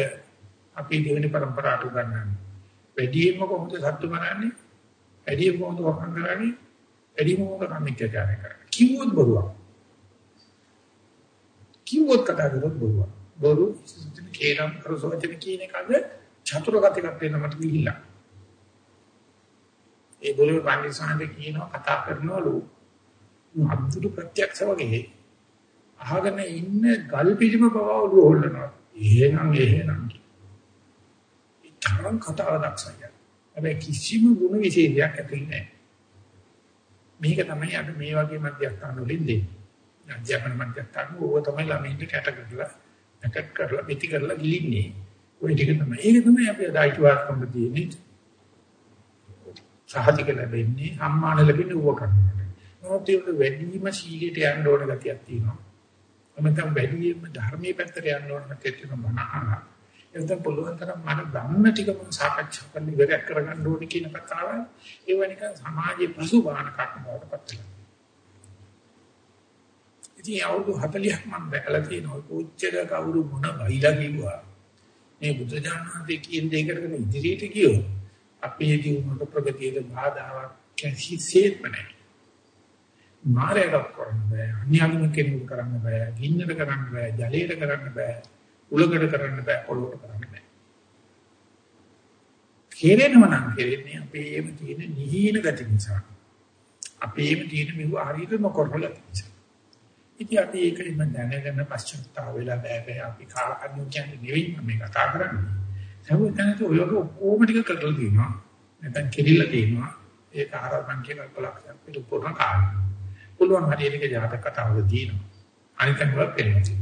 අපි දෙවෙනි પરම්පරාවට උගන්වන්නේ. වැඩියෙන්ම කොහොමද සත්තු මරන්නේ? වැඩියෙන්ම කොහොමද වහන් කරන්නේ? වැඩියෙන්ම කොහොමද කාමීත්‍යචාරය කරන්නේ? කිව්වොත් බොරුවක්. කිව්වොත් කතා කරොත් බොරුවක්. බොරු කේනම් කරසෝචන කියන එකද චතුරගතිකක් වෙන මට ගිහිල්ලා. ඒ බොරුවේ පන්දිසාන්ද කියනවා කතා කරනවලු අද්දුරු ප්‍රත්‍යක්ෂ වගේ අහගෙන ඉන්න ගල් පිළිම බව ඔළුව හොල්ලනවා. එහෙනම් එහෙනම්. ඒ තරම් කතාව දක්ෂයි. හැබැයි කිසිම ගුණ විශේෂයක් ඇතුළේ නැහැ. මේක තමයි අද මේ වගේ මධ්‍යස්ථාන වලින් දෙන්නේ. අධ්‍යාපන මධ්‍යස්ථාන ඕව තමයි ළමයින්ට කැට කරලා නැකත් කරලා පිටි කරලා ගිලින්නේ. ওই ටික තමයි. ඒක තමයි අපි අද අයිතිවාසිකම් දෙන්නේ. සහතික ලැබෙන්නේ සම්මාන ලැබෙන්නේ ඌව කරනවා. නමුත් ඒක වැඩිම සීලයට යන්න ඕන ගතියක් තියෙනවා. එමෙතන වැඩිම ධර්මයේ පැත්තට යන්න ඕන ගතියක් තියෙනවා මනහන. එතන පුළුවන් තරම් මම දන්න ටික මම සාකච්ඡා කරන්න ඉවරයක් කරගන්න ඕනේ කියන කතාව ඒව නිකන් සමාජයේ පසුබාහන කටපාඩම් පත් වෙනවා. ඉතින් අවුරුදු 40ක් මම දැකලා තියෙනවා කොච්චර කවුරු මොන බයිලා කිව්වා. මේ බුදුජානනාදී කියන දේ කරගෙන ඉදිරියට ගියොත් අපේ ජීවන ප්‍රගතියට බාධාවක් කිසිසේත්ම නැහැ. මාරයක් කරන්න බෑ. අන්‍යගම කෙනෙකුට කරන්න බෑ. ගින්නට කරන්න බෑ. ජලයට කරන්න බෑ. උලකට කරන්න බෑ. පොළොවට කරන්න බෑ. කෙරෙනව නම් කෙරෙන්නේ අපේම තියෙන නිහීන ගති නිසා. අපේම තියෙන මෙව හරියට නොකරන ගති නිසා. ඉතින් අපි ඒකෙම දැනගෙන පශ්චාත්තාප වෙලා බෑ බෑ අපි කාකන්නු කියන්නේ නෙවෙයි මම කතා කරන්නේ. සමුතනට ඔයක ඔක්කොම ටික කරලා තියෙනවා. නැත්නම් කෙරිලා තියෙනවා. ඒක ආරම්භන් කියන කලක්ෂයක් පිටු පුරන කාරණා. පුළුවන් හරියට ජාතක කතාවල තියෙනවා. අනිත් ඒවා පෙන්නනවා.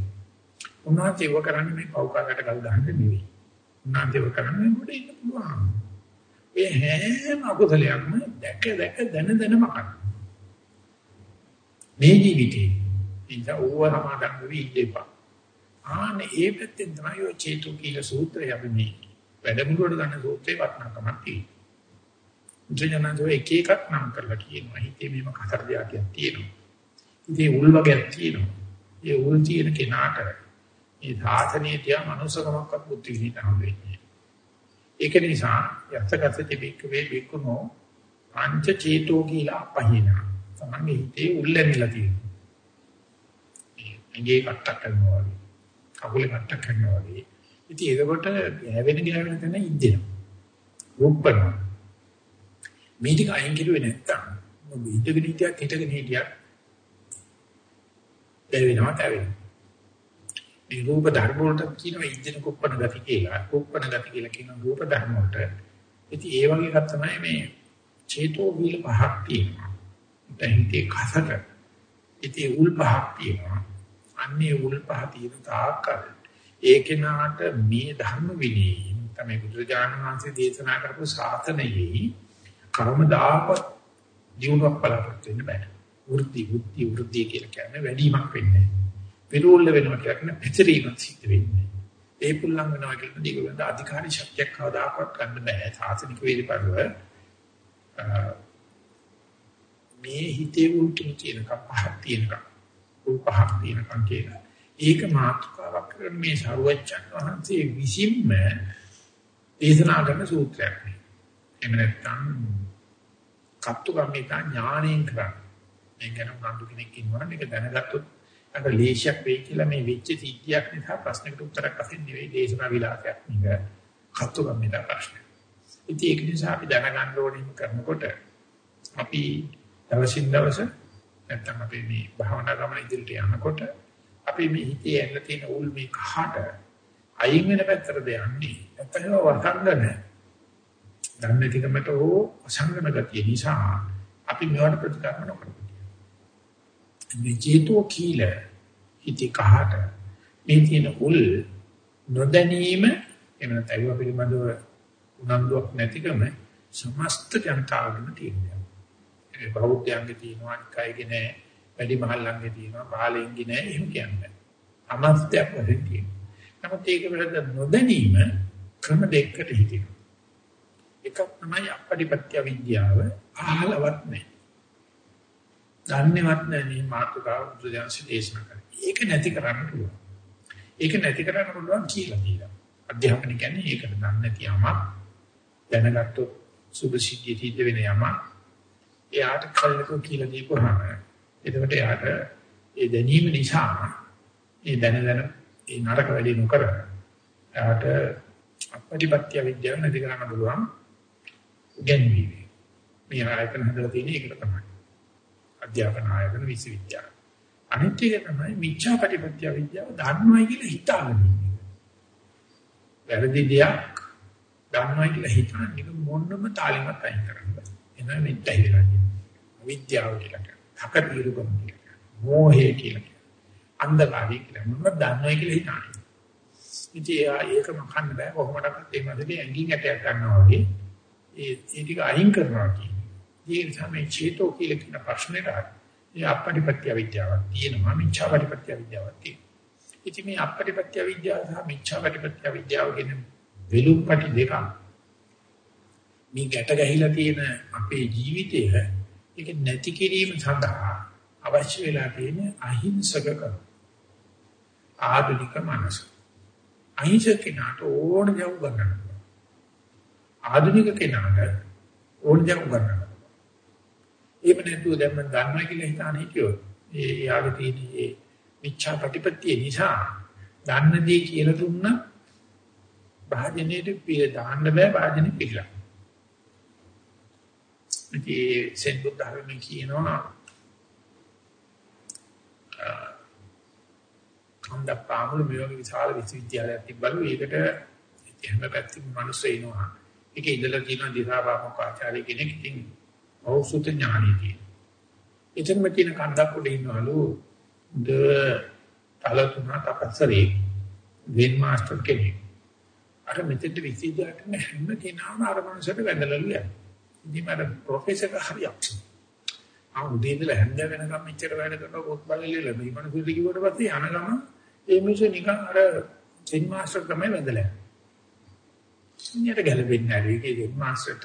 උන්වහන්සේ ඒව කරන්නේ මේ පෞකාරකට ගල් දාන්න නෙවෙයි. උන්වහන්සේ ඒව කරන්නේ මොකද ඉන්න පුළුවන්. ඒ හැම අකුසලයක්ම දැක දැක දන දන මකන. මේ ජීවිතේ ඉඳ ඕව සමාදන් වෙවි ඉඳපා. ආන ඒ පැත්තෙන් තමයි ඔය චේතු කීල සූත්‍රය අපි මේ වැඩමුළුවට ගන්න සූත්‍රේ වටිනාකමක් තියෙනවා. ජනනදෝ එක එකක් නම් කරලා කියනවා. හිතේ මේව කතර දෙයක් තියෙනවා. ඉතින් උල් වගේක් තියෙනවා. ඒ උල් තියෙන කෙනාට මේ සාසනීය තියා මනුස්සකමක්වත් බුද්ධ විදිහට වෙන්නේ. ඒක නිසා යත්තගත තිබෙක වේ බිකුණෝ පංච චේතෝ කියලා අපහින. තමන්ගේ හිතේ උල්ලෙන්නලා තියෙනවා. ඇඟේ කට්ටක් කරනවා වගේ. කකුලේ කට්ටක් කරනවා වගේ. ඉතින් ඒකකොට හැවෙන ගෑවෙන තැන ඉද්දෙනවා. රොප්පනවා. මේ ටික අයින් කිරුවේ නැත්තම් මොකද ඉඳගෙන හිටියත් හිටගෙන හිටියත් දැවෙනවා දැවෙනවා. මේ රූප ධර්ම වලට කියනවා ඉන්දින කුප්පන ගති කියලා. කුප්පන ගති කියලා කියන රූප ධර්ම වලට. ඉතින් ඒ වගේ එකක් තමයි මේ චේතෝ විල පහක් තියෙනවා. දැන් හිතේ කසක. ඉතින් උල් පහක් තියෙනවා. අන්නේ උල් පහ තියෙන තාක්කල් ඒ කෙනාට මේ ධර්ම විනී තමයි බුදුරජාණන් වහන්සේ දේශනා කරපු ශාසනයෙහි කර්මදාප ජීවණක් බලාපොරොත්තු වෙන්න බෑ. වෘත්ති වෘත්ති වෘත්ති කියලා කියන්නේ වැඩිමක් වෙන්නේ. පිරුල්ල වෙනවා කියන්නේ පිටරීමක් සිද්ධ වෙන්නේ. ඒ පුල්ලම් වෙනවා කියන දිගවල අධිකාරී ශක්තියක් කවදාකවත් ගන්න බෑ. සාසනික වේදිකාව මේ හිතේ උන්තුන තියෙනකම් පහක් තියෙනකම් උල් පහක් තියෙනකම් කියලා. ඒක මාතෘකාවක් කරගෙන මේ සරුවච්චන් වහන්සේ විසින්ම දේශනා කරන සූත්‍රයක්. එහෙම නැත්නම් කත්තු කම්මිතා ඥාණයෙන් කරන්නේ. මේ ගැන උනන්දු කෙනෙක් ඉන්නවා මේක දැනගත්තොත් අර ලේෂයක් වෙයි කියලා මේ වෙච්ච සිද්ධියක් නිසා ප්‍රශ්නකට උත්තරයක් අසින් නෙවෙයි දේශනා විලාසයක් මේක කත්තු කම්මිතා ප්‍රශ්න. ඉතින් ඒක නිසා අපි දැනගන්න ඕනේ කරනකොට අපි දවසින් දවස නැත්නම් අපි මේ භාවනා ගමන ඉදිරියට යනකොට අපි මේ හිතේ ඇන්න තියෙන උල් මේ කහට අයින් වෙන පැත්තටද යන්නේ නැත්නම් වසංගන දන්නේ තිකමට ඕ අසංගන ගතිය නිසා අපි මේවට ප්‍රතික්‍රියා නොකරමු මේ චේතෝ කීල හිතේ කහට මේ තියෙන උල් නොදැනීම එහෙම නැත්නම් ඒවා පිළිබඳව උනන්දුවක් නැතිකම සමස්ත ජනතාවගෙම තියෙනවා ඒ බෞද්ධයන්ගේ තියෙනවා අනිකයිගේ නෑ වැඩි මහල්ලන්ගේ තියෙනවා බාලෙන්ගේ නෑ එහෙම කියන්නේ. අමස්තයක් වශයෙන් තියෙනවා. නමුත් ඒක වලද නොදැනීම ක්‍රම දෙකකට හිටිනවා. එකක් තමයි අපටිපත්‍ය විද්‍යාව අහලවත් නෑ. දන්නේවත් නැහැ මාතෘකාව බුදුදහමේ දේශනා කරන්නේ. ඒක නැති කරන්න පුළුවන්. ඒක නැති කරන්න පුළුවන් කියලා කියනවා. අධ්‍යාපනය කියන්නේ ඒකට දන්නේ නැති යමක් දැනගත්තොත් සුභ සිද්ධිය සිද්ධ වෙන යමක් එයාට කල්ලක කියලා දීපුවාම එතකොට එයාට ඒ දැනීම නිසා ඒ දැන දැන ඒ නරක වැඩි නොකර එයාට අපටිපත්‍ය විද්‍යාව නැති කරන්න පුළුවන් ගැන්වීම. මේ ආයතන හදලා තියෙන එකට තමයි. අධ්‍යාපන ආයතන විශ්වවිද්‍යාල. අනිත් එක තමයි මිච්ඡාපටිපත්‍ය විද්‍යාව දන්නවයි කියලා හිතාගෙන ඉන්නේ. වැරදි දෙයක් දන්නවයි කියලා හිතන්නේ මොනම තාලෙමත් අයින් කරන්න බෑ. එනවා මෙත්තයි වෙලා තියෙන්නේ. විද්‍යාව කියලා කියනවා. හකරීරුකම කියලා කියනවා. මෝහය කියලා කියනවා. අන්ධකාරය කියලා මොනවද දන්නවයි කියලා හිතන්නේ. ඉතින් ඒකම කන්න බෑ කොහොමඩක්වත් ඒ මැදදී ඇඟින් ඇටයක් ගන්නවා වගේ ඒ ඒ ටික අයින් කරනවා කියන්නේ. ඒ නිසා මේ චේතෝ කියලා කියන ප්‍රශ්නෙට ඒ අපටිපත්‍ය විද්‍යාවක් තියෙනවා මිච්ඡාපටිපත්‍ය විද්‍යාවක් තියෙනවා. ඉතින් මේ අපටිපත්‍ය විද්‍යාව සහ මිච්ඡාපටිපත්‍ය විද්‍යාව කියන වෙලුම්පටි දෙක මේ ගැට ගැහිලා තියෙන අපේ ජීවිතය ඒක නැති කිරීම සඳහා අවශ්‍ය වෙලා තියෙන අහිංසකකම ආධුනික මනස. අහිංසක කෙනාට ඕන දේ උගන්නන්න. ආධුනික කෙනාට ඕන දේ උගන්නන්න. එහෙම නැතුව දැන් මම දන්නවා කියලා හිතාන හිටියොත් ඒ යාගේ තියෙන මේ මිච්ඡා ප්‍රතිපත්තිය නිසා දන්න දේ කියලා දුන්නා භාජනයේට පිළ දාන්න බෑ භාජනෙ පිළලා. ඉතින් සෙන් බුද්ධ ධර්මයේ කියනවා කන්ද පාමුල මේ වගේ විශාල විශ්වවිද්‍යාලයක් තිබ්බලු ඒකට හැම පැත්තකින් මිනිස්සු එනවා. ඒකේ ඉඳලා තියෙන දිසාපාමක ආචාර්ය කෙනෙක් ඉතින් ඖෂධ ඥානෙදී. එතනම තියෙන කන්දක් උඩ ඉන්නවලු ද තල තුන තපස්සරේ වෙන් මාස්ටර් කෙනෙක්. අර මෙතෙන්ට විශ්වවිද්‍යාලයට හැම කෙනාම අර මනුස්සයට වැඳලලු යනවා. ඉතින් මට ප්‍රොෆෙසර් හරියක්. ආ උදේ ඉඳලා හැන්ද වෙනකම් මෙච්චර වැඩ කරනවා පොත් බලලා මේ මනුස්සයෙක් කිව්වට පස්සේ යන ගමන් ඒ මිනිස්සු නිකන් අර සෙන් මාස්ටර් තමයි වැඳලා. ඉන්නට ගැලපෙන්නේ නැහැ. ඒකේ සෙන් මාස්ටර්ට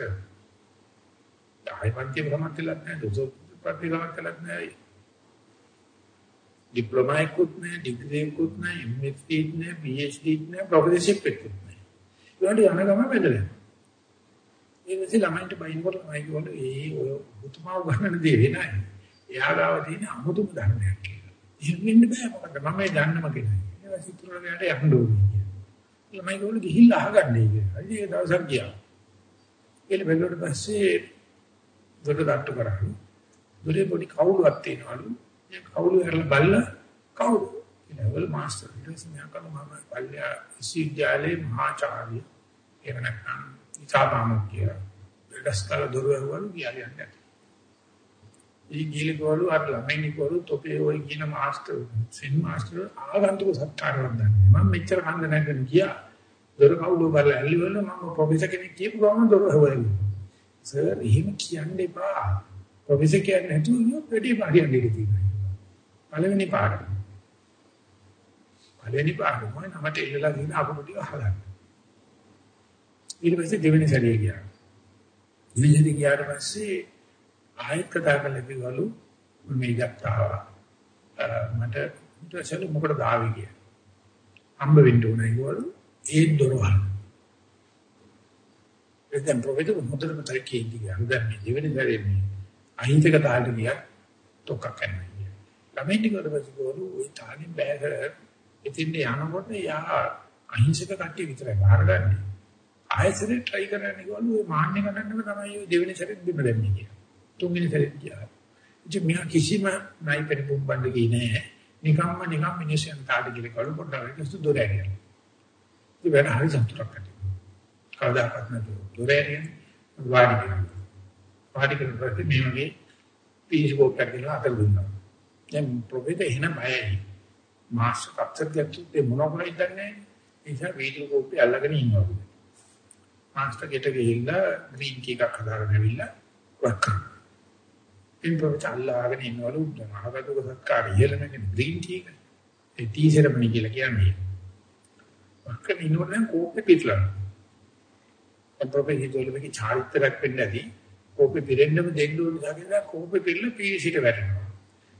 ආයපන්ති ප්‍රමත් වෙලත් නැහැ. දොසොත් ප්‍රතිගමත් වෙලත් නැහැ. ඩිප්ලෝමා එකකුත් නැහැ, ඩිග්‍රී එකකුත් නැහැ, MSc නැහැ, PhD නැහැ, ප්‍රොෆෙසර්ෂිප් එකකුත් නැහැ. ඒකට යන ගමන් වැඳලා. ඒ නිසා ළමයින්ට බයින්කොට ළමයි කියවල ඒ ඔය උතුමා උගන්නන දේ වෙනයි. එයා ගාව තියෙන අමුතුම ධර්මයක් කියලා. එහෙම වෙන්න බෑ මොකද මම මේ දන්නම කෙනෙක්. ඒවා සිතුරලට යන්න ඕනේ. ළමයි කියවල ගිහිල්ලා අහගන්නයි කියලා. ඉතින් ඒ දවසක් ගියා. එළ බැලුවට පස්සේ දොර දට්ටු කරා. දොරේ පොඩි කවුලක් තියෙනවලු. ඒ කවුල හැරලා බල්ලා කවුද? ඉනවල මාස්ටර්. ඊට පස්සේ මම කළා මම පල්ලිය විශ්වවිද්‍යාලයේ මහාචාර්ය. එහෙම නැත්නම් ඉතාලම කියලා. ඩස්කල දොර වහවලු ගියා යන්නේ. ඒ ගිලකවලු අර ළමයිනි කවලු තොපේ ওই කියන මාස්ටර් සෙන් මාස්ටර් ආගන්තුක සත්කාරයක් දන්නේ. මම මෙච්චර කන්ද නැගෙන ගියා. දොර කවුළු බලලා ඇල්ලිවල මම ප්‍රොෆෙසර් කෙනෙක් කියපු ගමන් දොර වහවලු. සර් එහෙම කියන්න එපා. ප්‍රොෆෙසර් කියන්නේ නැතුව යෝ වැඩි පාඩියක් දෙක තියෙනවා. පළවෙනි පාඩම. පළවෙනි පාඩම මට ඉල්ලලා දින අපමුටිය අහලා. ඊට පස්සේ දෙවෙනි සැරේ ගියා. දෙවෙනි සැරේ ගියාට පස්සේ ආයෙත් කතා කරලා කිව්වලු මේ ගත්තා. මට ඉතසල මොකටද ආවේ කියලා. අම්බ වෙන්න ඕනේ කිව්වලු ඒ දොරවල්. එතෙන් ප්‍රොෆෙසර් මොකටද මතර කියන්නේ කියලා. දැන් මේ දෙවෙනි දරේ මේ අහිංසක තාලට ගියා තොක්ක කරනවා කියලා. ළමයින්ට කිව්වලු ওই තාලෙන් බෑහර ඉතින් යනකොට යා අහිංසක කට්ටිය විතරයි බාරගන්නේ. ආයෙත් ට්‍රයි කරන්න කිව්වලු ඒ මාන්නේ කරන්නම තමයි දෙවෙනි සැරේ බිම දැම්මේ කියලා. තුන්වෙනි සැරේ ගියා. ඉතින් මෙහා කිසිම නයි පෙරපුම් බණ්ඩ ගියේ නෑ. නිකම්ම නිකම් මිනිස්සුන් තාඩ ගිහලා කළු පොඩ්ඩක් ඉස්සු දොර ඇරියා. ඉතින් වෙන හරි සතුටක් ඇති. කවදාකවත් නැතුව දොර ඇරියා. වාඩි වෙනවා. වාඩි කරනකොට මේ වගේ පීස් බෝක් එකක් අතර දුන්නා. දැන් ප්‍රොෆෙසර් එහෙනම් බයයි. මාස් කප්සර් ගැත්තේ මොනවද ඉදන්නේ? ඒ නිසා වීඩියෝ කෝපි අල්ලගෙන ඉන්නවා. මාස්ටර් ගෙට ගිහිල්ලා ග්‍රීන් කී එකක් හදාගෙන ඇවිල්ලා වක් කරනවා. ඉන් ප්‍රොෆෙසර් අල්ලගෙන ඉන්නවලු මහගතුක සත්කාර ඉහෙලමගෙන ග්‍රීන් කී එක. ඒ ටී සෙරමනි කියලා කියන්නේ. වක් කරන ඉන්නකොට නම් කෝපෙ පිටලා. ඒ ප්‍රොෆෙසර් හිතුවලු මේක චාරිත්‍රාක් වෙන්නේ නැති කෝපෙ පිරෙන්නම දෙන්න ඕන නිසා කෝපෙ පිරලා පීසිට වැටෙනවා.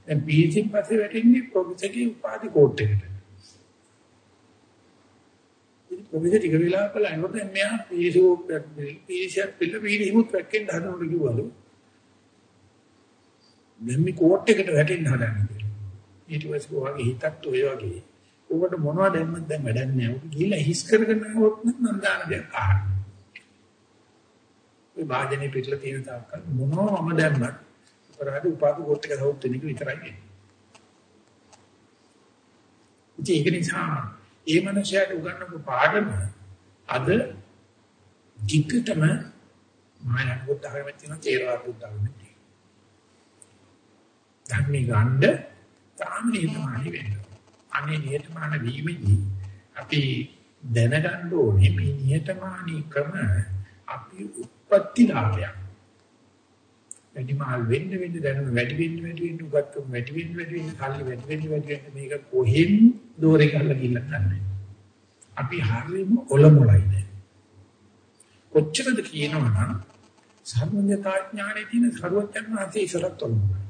දැන් පීචින් පස්සේ වැටෙන්නේ ප්‍රොෆෙසර්ගේ උපාධි කෝට් එකට. ඉතින් ප්‍රොෆෙසර් ටික වෙලා බලනකොට දැන් මෙයා පීචෝ පීචියක් පිළ පීචිමුත් වැක්කෙන් හදනකොට කිව්වලු. දැන් මේ කෝට් එකට වැටෙන්න හදන්නේ. ඊට පස්සේ ඔයගේ හිතත් ඔය වගේ. උකට මොනවද දැම්මත් දැන් වැඩක් නෑ. උක ගිහිල්ලා හිස් කරගෙන આવොත් නම් දාන දෙයක් අහන්න. මේ වාදනේ පිටලා තියෙන තාක්කල් මොනවම දැම්මත් අපරාධ උපාද කොට එක දවස් දෙනක විතරයි එන්නේ. ඒක නිසා ඒ මනුස්සයාට උගන්වපු පාඩම අද ධිකටම මානව බුද්ධාගම තියෙන තේරවාද බුද්ධාගම තියෙන. ධර්මී ගන්න තාම නියතමානී වෙන්න. අනේ නියතමාන වීමෙදී අපි දැනගන්න ඕනේ මේ නියතමානී ක්‍රම අපි උප්පත්ති ලාභයක්. වැඩිමහල් වෙන්න වෙන්න දැනුම වැඩි වෙන්න වැඩි වෙන්න උගත්කම වැඩි වෙන්න වැඩි වෙන්න කල්ලි වැඩි වෙන්න වැඩි වෙන්න මේක කොහෙන් දෝරේ කරලා ගිල්ලක් ගන්නෑ. අපි හරියම ඔලොමලයි දැන්. කොච්චරද කියනවනම් සර්වඥතා ඥානයේ තියෙන සර්වඥයන් වහන්සේ ඉස්සරත් ඔලොමලයි.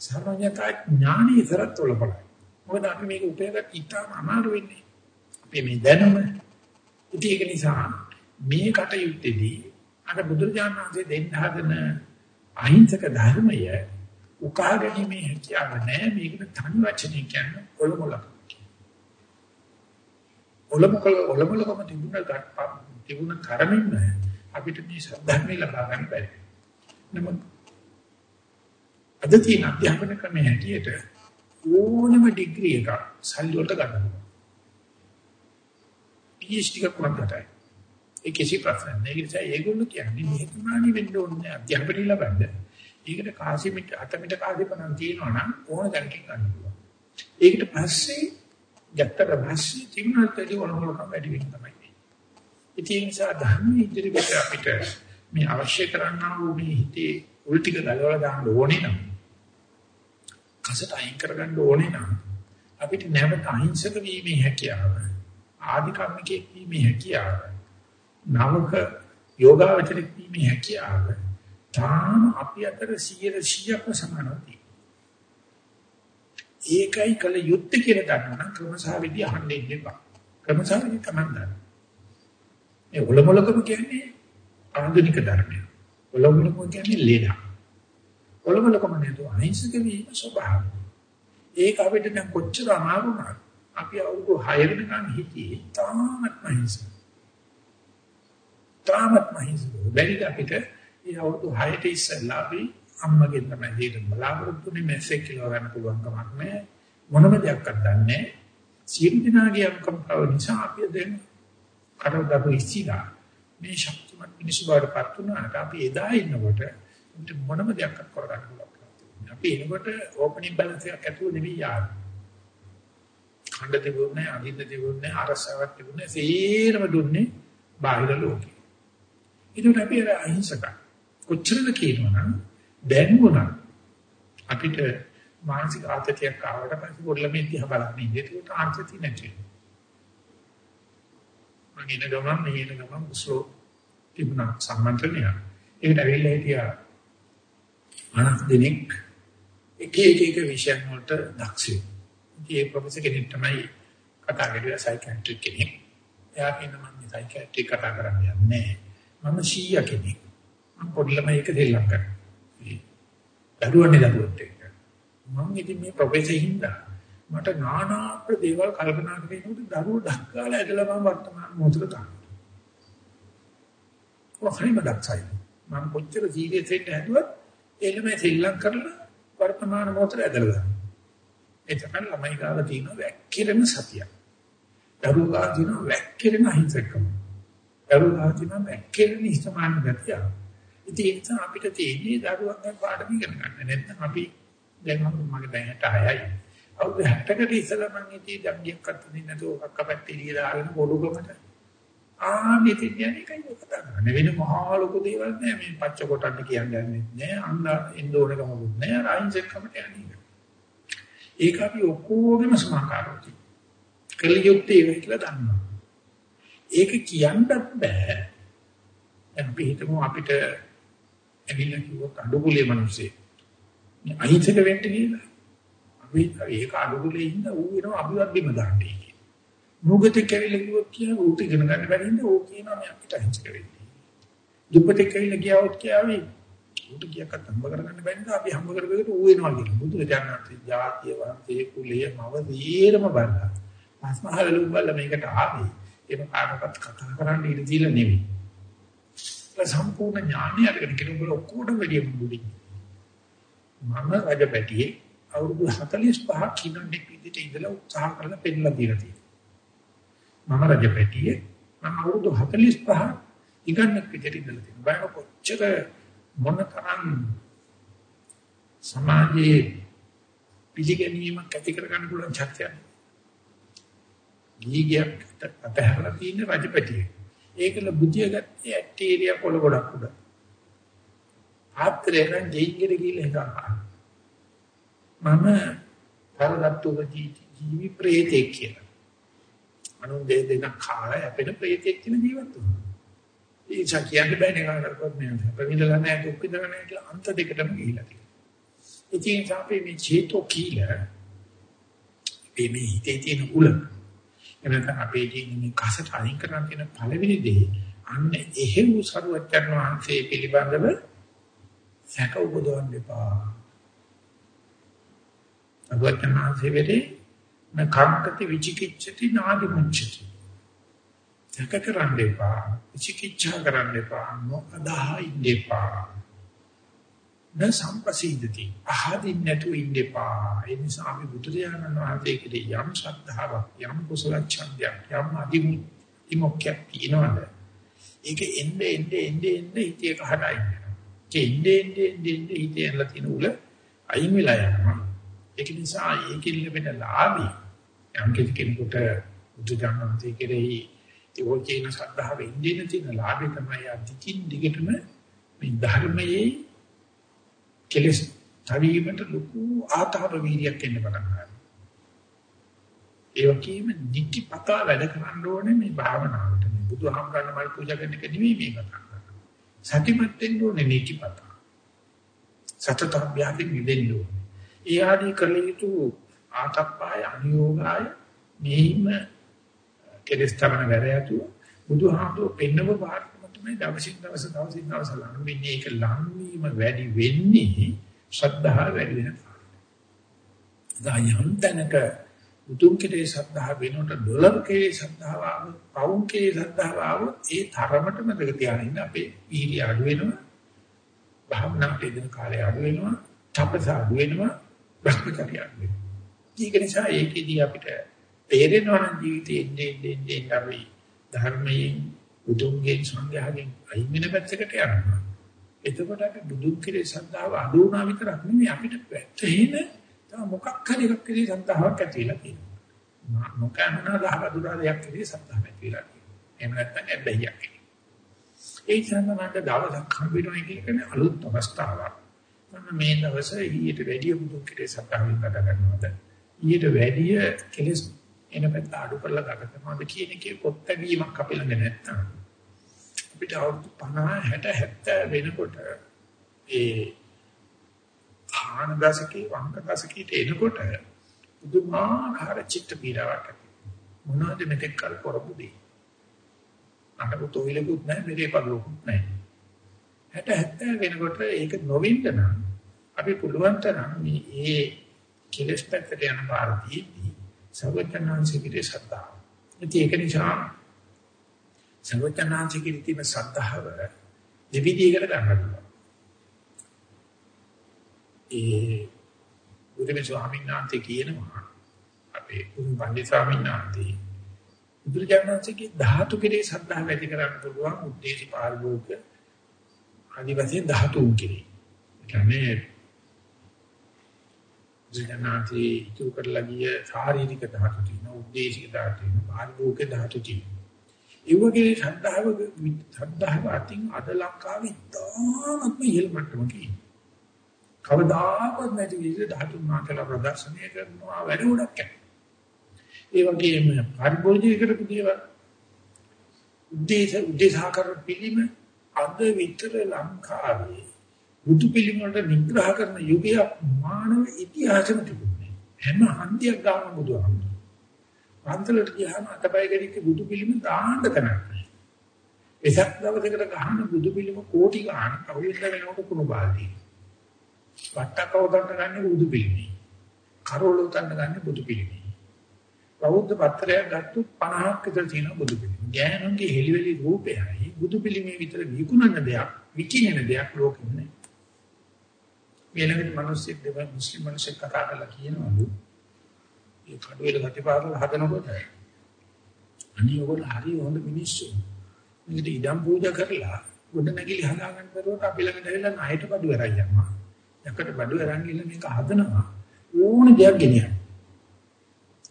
සර්වඥතා ඥානයේ ඉස්සරත් ඔලොමලයි. මොකද අපි මේක උපයගත් ඉතාම අමාරු වෙන්නේ. අපි මේ දැනුම ඉතින් ඒක නිසා මේ කටයුත්තේදී අර බුදුරජාණන් වහන්සේ දෙන්න හදන අහිංසක ධර්මය උකහා ගැනීමේ හැකියාව නැහැ මේකට තනි වචනේ කියන්නේ ඔලොමලක. ඔලොමකල ඔලොමලකම තිබුණ තිබුණ තරමින් අපිට මේ සද්ධර්මය ලබා ගන්න බැහැ. නමුත් අද තියෙන අධ්‍යාපන ක්‍රමයේ හැටියට ඕනම ඩිග්‍රී එකක් සල්ලි වලට ගන්න පුළුවන්. PhD එකක් වුණාට ඒ කිසි ප්‍රශ්නයක් නෑ. ඒ නිසා ඒගොල්ලෝ කියන්නේ නිහතමානී වෙන්න ඕනේ අධ්‍යාපනය ලබන්න. ඒකට කාසි මිට අත මිට කාසිපණන් තියෙනවා නම් ඕන දැනකින් ගන්න පුළුවන්. ඒකට පස්සේ ගැත්තට පස්සේ තිබුණාට වලවලකම් වැඩි වෙන්න තමයි. ඉතින් ඒ නිසා ධර්ම ඉදිරියට අපිට මේ අවශ්‍ය කරන්නා වූ මේ හිතේ උල්ටික ගලවලා දාන්න ඕනේ නම් කසට අයින් කරගන්න ඕනේ නම් අපිට නැවත අහිංසක වීමේ හැකියාව ආධිකම්මිකේ වීමේ හැකියාව නවක යෝගාවචරික වීමේ හැකියාව තාම අපි අතර 100%ක්ම සමානයි. ඒකයි කල යුත්තේ කියලා දන්නවනම් ක්‍රමසහ විදි අහන්නේ ඉන්නවා. ක්‍රමසහ විදි තමයි දන්න. ඒ ඔලොමලකම කියන්නේ ආධුනික ධර්මය. ඔලොමලකම කියන්නේ ලේන. ඔලොමලකම නේද අහිංසක වීම ස්වභාවය. ඒක අපිට දැන් කොච්චර අමාරු වුණත් අපි අවුරුදු 6 වෙනකන් හිටියේ තාමත් අහිංසක. තාමත් මහින්සක. බැරිද අපිට ඒ අවුරුදු 6ට ඉස්සෙල්ලා අපි අම්මගෙන් තමයි දෙන්න බලාපොරොත්තු වෙන්නේ මැස්සෙක් කියලා ගන්න පුළුවන් කමක් නැහැ. මොනම දෙයක්වත් දන්නේ නැහැ. සියලු දිනාගේ අනුකම්පාව නිසා අපි දැන් කරදරු ඉස්සිලා මේ ශක්තිමත් මිනිස්සු බාරපත් වුණාට අපි එදා ඉන්නකොට මොනම දෙයක්වත් කරගන්න පුළුවන්. අපි එනකොට ඕපනින් බැලන්ස් එකක් ඇතුළු නෙවෙයි යාළුවා. ඛණ්ඩ තිබුණේ අදින්න තිබුණේ අරසාවක් තිබුණේ සේරම දුන්නේ බාහිර ලෝකේ. ඒකට අපි අර අහිංසකයි. කොච්චරද කියනවනම් දැන් වුණා අපිට මානසික ආතතියක් ආවට පස්සේ පොඩ්ඩලම ඉතිහා බලන්න ඉන්නේ. ඒකට ආතති නැති. මම ඉන ගමන් මේ ඉන ගමන් ස්ලෝ තිබුණා සම්මන්ත්‍රණය. ඒකට ඇවිල්ලා හිටියා අනක් දෙනෙක් එක එක එක විෂයන් වලට දක්ෂයි. ඒ ප්‍රොෆෙසර් කෙනෙක් තමයි කතා කරුවේ සයිකියාට්‍රික් කෙනෙක්. එයා කියන මම සයිකියාට්‍රික් කතා කරන්නේ නැහැ. මම 100 කෙනෙක්. මම පොඩි ළමයි එක දෙල්ලම් කරනවා. දරුවනේ දරුවොත් එක්ක. මම ඉතින් මේ ප්‍රොෆෙසර් හින්දා මට নানা දේවල් කල්පනා කරනකොට දරුවෝ ඩක්කාලා ඇදලා මම වර්තමාන මොහොතට ගන්නවා. ඔහරිම දක්සයි. මම කොච්චර සීරියස් වෙන්න හැදුවත් එළම සෙල්ලම් කරලා වර්තමාන මොහොතට ඇදලා ගන්නවා. එතකන් ළමයි ගාව තියෙන වැක්කිරෙන සතිය. දරුවෝ ගාව තියෙන වැක්කිරෙන අහිංසකකම. දරුවා තියෙනවා මැක්කෙන නිසමාන ගතිය. ඉතින් ඒ නිසා අපිට තියෙන්නේ දරුවන් ගැන පාඩම ඉගෙන ගන්න. නැත්නම් අපි දැන් මගේ දැන් 66යි. අවුරුදු 60කට ඉස්සෙල්ලා මම ඉතින් ධම්මියක් අත්දින්න නැතුව කක්කපැත්තේ ඉලිය දාගෙන පොඩුකමට ආ මෙතන යන්නේ කයි කතා කරන්නේ වෙන මහා ලොකු දේවල් නෑ මේ පච්ච කොටන්න කියන්නේ නෑ අන්න ඉන්දෝනකමකුත් නෑ රයින්සෙක් කමට යන්නේ. ඒක අපි ඔක්කොගෙම සමාකාරෝති. කලියුක්තේ ඒක කියලා දන්නවා. ඒක කියන්නත් බෑ. අපි හිතමු අපිට ඇවිල්ලා කිව්වොත් අඩුකුලේ මිනිස්සේ අහිංසක වෙන්න කියලා. අපි ඒක අඩුකුලේ ඉන්න ඌ වෙනවා අපිවත් බිම දාන්නේ කියලා. නුගතේ කැවිලා කිව්වොත් කියන ඌට ඉගෙන ගන්න බැරි ඉන්න ඌ කියනවා මම අපිට අහිංසක වෙන්නේ. දුප්පතේ කැවිලා ගියවොත් කියාවේ ඌට කියකට හම්බ කරගන්න බැරි නිසා අපි හම්බ කරගකට ඌ වෙනවා කියලා. බුදුරජාණන් ජාතිය වන්තේ කුලිය මව දීරම බලලා. පස්මහල උඹල මේකට ආවේ. ඒක කාටවත් කතා කරන්න ඉඩ දීලා නෙවෙයි. සම්පූර්ණ ඥානය අරගෙන කෙනෙකුට ඔක්කොටම වැඩි මුදුයි. මම රජපැටියේ අවුරුදු 45ක් කිනොන්ඩෙක් විදිහට ඉඳලා උත්සාහ කරලා පෙන්නලා දීලා තියෙනවා. මම රජපැටියේ මම අවුරුදු 45ක් ඉගන්නක් විදිහට ඉඳලා තියෙනවා. බයන කොච්චර මොනතරම් සමාජයේ පිළිගැනීමක් ඇති කරගන්න පුළුවන් ශක්තියක්. ගීගයක් අතහැරලා තියෙන රජපැටියේ. ඒකල බුද්ධිය ගත්තේ ඇටීරියා පොළ ගොඩක් උඩ. ආත්‍රේ නම් ජීංගෙට ගිහිල්ලා හිටා. මම පරදත්තුක ජීවි ප්‍රේතෙක් කියලා. අනුන් දෙ දෙන කාලය අපේ ප්‍රේතෙක් කියන ජීවත් වෙනවා. ඒ චකියන්න බෑනේ කාටවත් නෑ. ප්‍රමිදලා නෑ දුක් විඳලා නෑ කියලා අන්ත දෙකටම ගිහිලා තියෙනවා. ඉතින් අපි මේ චේතෝ කියලා මේ හිතේ තියෙන උල එනත අපේ ජීවිතේ මේ කසට අයින් කරන්න තියෙන පළවෙනි දේ අන්න එහෙව් සරුවච්චන් වහන්සේ පිළිබඳව සැක උපදවන්න එපා. අගතනාසේ වෙලේ නකම්කති විචිකිච්ඡති නාදි මුච්ඡති. සැක කරන්න එපා. විචිකිච්ඡා කරන්න එපා. නොඅදහා ඉන්න එපා. න සම්පසීදති. අහදින් නැතු ඉන්න එපා. ඒ නිසා අපි බුදුරජාණන් වහන්සේ කෙරේ යම් ශ්‍රද්ධාවක් යම් කුසල ඡන්දයක් යම් අදිමුක්තියක් තියෙනවද? ඒක එන්නේ එන්නේ එන්නේ එන්නේ හිතේ කහටයි. එන්නේ එන්නේ එන්නේ හිතේ යන තියෙන උල අයින් වෙලා යනවා. ඒක නිසා ඒකෙන් ලැබෙන ලාභي යම් කෙනෙකුට බුදුජානකී කෙරෙහි ඒකේන ශ්‍රද්ධාව ඉන්නේ තියෙන ලාභය තමයි අධිකින් දිගටම මේ ධර්මයේ කෙලස් තවීමට ලොකු ආතාප වීර්යයක් එන්න පටන් ගන්නවා. ඒ වගේම නිතිපතා වැඩ කරන්න ඕනේ මේ භාවනාවට. මේ බුදුහාමුදුරන් මල් පූජා කරන එක නෙවෙයි මේ කතා කරන්නේ. සතිමත් වෙන්න ඕනේ නිතිපතා. සතත අභ්‍යාසයෙන් මිදෙන්න ඕනේ. ඒ ආදී කළ යුතු ආතප්පාය අනියෝගාය මෙහිම කෙලස් තරණ වැඩ යතු බුදුහාමුදුරුවෝ පෙන්නව පාඩම තමයි දවසින් දවස දවසින් දවස ලඟ වෙන්නේ ඒක ලංවීම වැඩි වෙන්නේ ශ්‍රද්ධාව වැඩි වෙන කාරණා. යම් තැනක උතුම් කෙරේ ශ්‍රද්ධාව වෙනකොට ඩොලර් කෙරේ ශ්‍රද්ධාව ආව පවුන් කෙරේ ශ්‍රද්ධාව ආව ඒ තරමටම දෙක තියාගෙන අපේ වීර්ය අඩු වෙනවා. භාවනාවට දෙන කාලය අඩු වෙනවා. තපස අඩු වෙනවා. භ්‍රමචර්ය අඩු වෙනවා. ඒක නිසා ඒකෙදී අපිට තේරෙනවා නම් ජීවිතේ එන්නේ එන්නේ අපි ධර්මයෙන් බුදුන්ගේ සංඝයාගෙන් අයින් වෙන පැත්තකට යනවා. එතකොට අපි බුදුන් කෙරේ ශ්‍රද්ධාව අඩු වුණා විතරක් නෙමෙයි අපිට පැත්තේන තව මොකක් හරි එකක් කෙරේ ශ්‍රද්ධාවක් ඇති වෙලා තියෙනවා. මොකක්මනා දහවදුරා දෙයක් කෙරේ ශ්‍රද්ධාවක් ඇති වෙලා තියෙනවා. එහෙම නැත්නම් ඇබ්බැහියක්. ඒ සම්මත දවසක් හම්බෙනවා කියන්නේ අලුත් අවස්ථාවක්. මම මේ දවසේ ඊට වැඩිය බුදුන් කෙරේ ශ්‍රද්ධාවෙන් කතා කරනවාද? ඊට වැඩිය කෙලස් එන පැත්ත අඩු කරලා ගත කරනවාද කියන එකේ පොත් බැීමක් අපි ළඟ නැත්තම් අපිට අවුරුදු 50 60 70 වෙනකොට ඒ ආන දශකේ වංග දශකේට එනකොට පුදුමාකාර චිත්ත පීඩාවක් ඇති. මොනවද මෙතෙක් කල් කරපුදී අඬ තොইলකුත් නැහැ මෙලේ පදලකුත් නැහැ. 60 70 වෙනකොට ඒක නොවෙන්න නම් අපි පුළුවන් තරම් මේ ඒ කෙලස් පැත්තට යන පාරදී සර්වඥාන්සේගේ ශ්‍රද්ධාව. ඉතින් ඒක නිසා සර්වඥාන්සේගේ තියෙන ශ්‍රද්ධාව දෙවිදියකට ගන්න පුළුවන්. ඒ බුදුම ස්වාමීන් වහන්සේ කියනවා අපේ කුරු පන්දි ස්වාමීන් වහන්සේ බුදුරජාණන්සේගේ ධාතු කෙරේ ශ්‍රද්ධාව ඇති කරගන්න පුළුවන් උද්දේශ පාරිභෝගික ආදිවාසී ධාතුන් කෙරේ. ඒ කියන්නේ ජීවනාදී ඉතුරු කරලා ගිය ශාරීරික ධාතු තියෙනවා, උද්දේශික ධාතු තියෙනවා, පාරිභෝගික ධාතු තියෙනවා. ඒ වගේ ශ්‍රද්ධාව ශ්‍රද්ධාව අතින් අද ලංකාවේ තාමත්ම ඉහළ මට්ටමක ඉන්නේ. කවදාකවත් නැති විදිහට ධාතු මාතලා ප්‍රදර්ශනය කරනවා වැඩ ගොඩක් ඒ වගේම පාරිභෝගික කරපු දේවල් උද්දේශ උද්දේශාකර පිළිම අද විතර ලංකාවේ බුදු පිළිම වලට නිග්‍රහ කරන යුගය මානව ඉතිහාසෙම තිබුණේ. හැම හන්දියක් ගාම බුදුහාමුදුරුවෝ. පන්තලට ගියාම අතපය ගෙඩික බුදු පිළිම දාන්න තැනක් එසක් දවසකට ගහන බුදු පිළිම කෝටි ගන්න කවුරුද වෙනකොට කුණු බාල්දිය. වට්ටකව ගන්න ගන්නේ බුදු පිළිමේ. කරවල උතන්න ගන්නේ බුදු පිළිමේ. බෞද්ධ පත්‍රයක් ගත්තොත් 50ක් විතර තියෙන බුදු පිළිම. ගෑනුන්ගේ හෙලිවෙලි රූපයයි බුදු පිළිමේ විතර විකුණන දෙයක්, විකිනෙන දෙයක් ලෝකෙ නෑ. ඊළඟට මිනිස්සුක් දෙව මුස්ලිම් මිනිස්සුක් කතා කරලා කියනවලු ඒ කඩුවෙල ගතිපාරල හදනකොට අනිත් ඔයගොල්ලෝ හරි හොඳ මිනිස්සු. මේකට ඉඩම් පූජා කරලා ගොඩ නැගිලි හදාගන්න බැරුවට අපි ළඟට ඇවිල්ලා ණයට බඩු අරන් යනවා. යකට බඩු අරන් ගිහලා මේක හදනවා. ඕන දෙයක් ගෙනියන්න.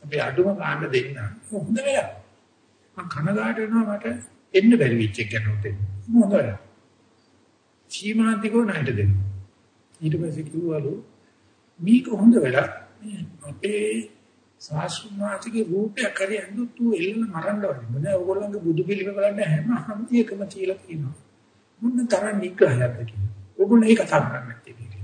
අපි අඩුම ගන්න දෙන්න. හොඳ වෙලා. මම කනගාට වෙනවා මට එන්න බැරි වෙච්ච එක ගැන උතේ. හොඳ වෙලා. සීමාන්තිකව ණයට දෙන්න. ඊට පස්සේ කිව්වලු මේක හොඳ වෙලා අපේ සාස්ෘමාතිගේ රූපයක් හරි ඇඳුත් තු එල්ලන මරන්න වගේ. මොන ඕගොල්ලන්ගේ බුදු පිළිම බලන්න හැම හැමතියකම තියලා තියෙනවා. මොන තරම් නිග්‍රහයක්ද කියන්නේ. ඕගොල්ලෝ ඒක කතා කරන්නේ නැත්තේ කියන්නේ.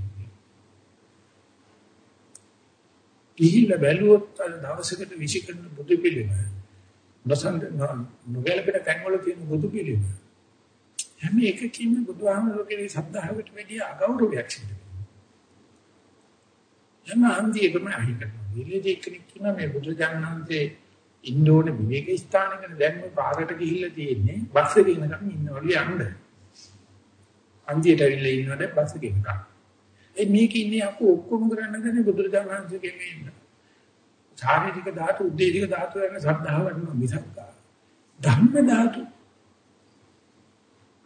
ගිහිල්ලා බැලුවොත් දවසකට විසිකරන බුදු පිළිම නොසන්ද නොගැලපෙන තැන්වල තියෙන බුදු පිළිම හැම එකකින්ම බුදුහාමරගේ සද්ධාවට වැඩිය අගෞරවයක් සිදු හැම හන්දියකම අහි කරනවා. විලේදී කෙනෙක් කියන මේ බුදුජානනාංශේ ඉන්නෝන විවේක ස්ථානයකට දැන් මේ පාරකට ගිහිල්ලා තියෙන්නේ බස් එකේ ඉන්නකම් ඉන්නවලු යන්න. හන්දියට ඇවිල්ලා ඉන්නවද බස් එකේ ඉන්නකම්. ඒ මේක ඉන්නේ අපු ඔක්කොම කරන්නේ බුදුජානනාංශගේ මේ ඉන්න. ශාරීරික ධාතු, උද්දේශික ධාතු යන ශ්‍රද්ධාව වඩන මිසක් ධම්ම ධාතු.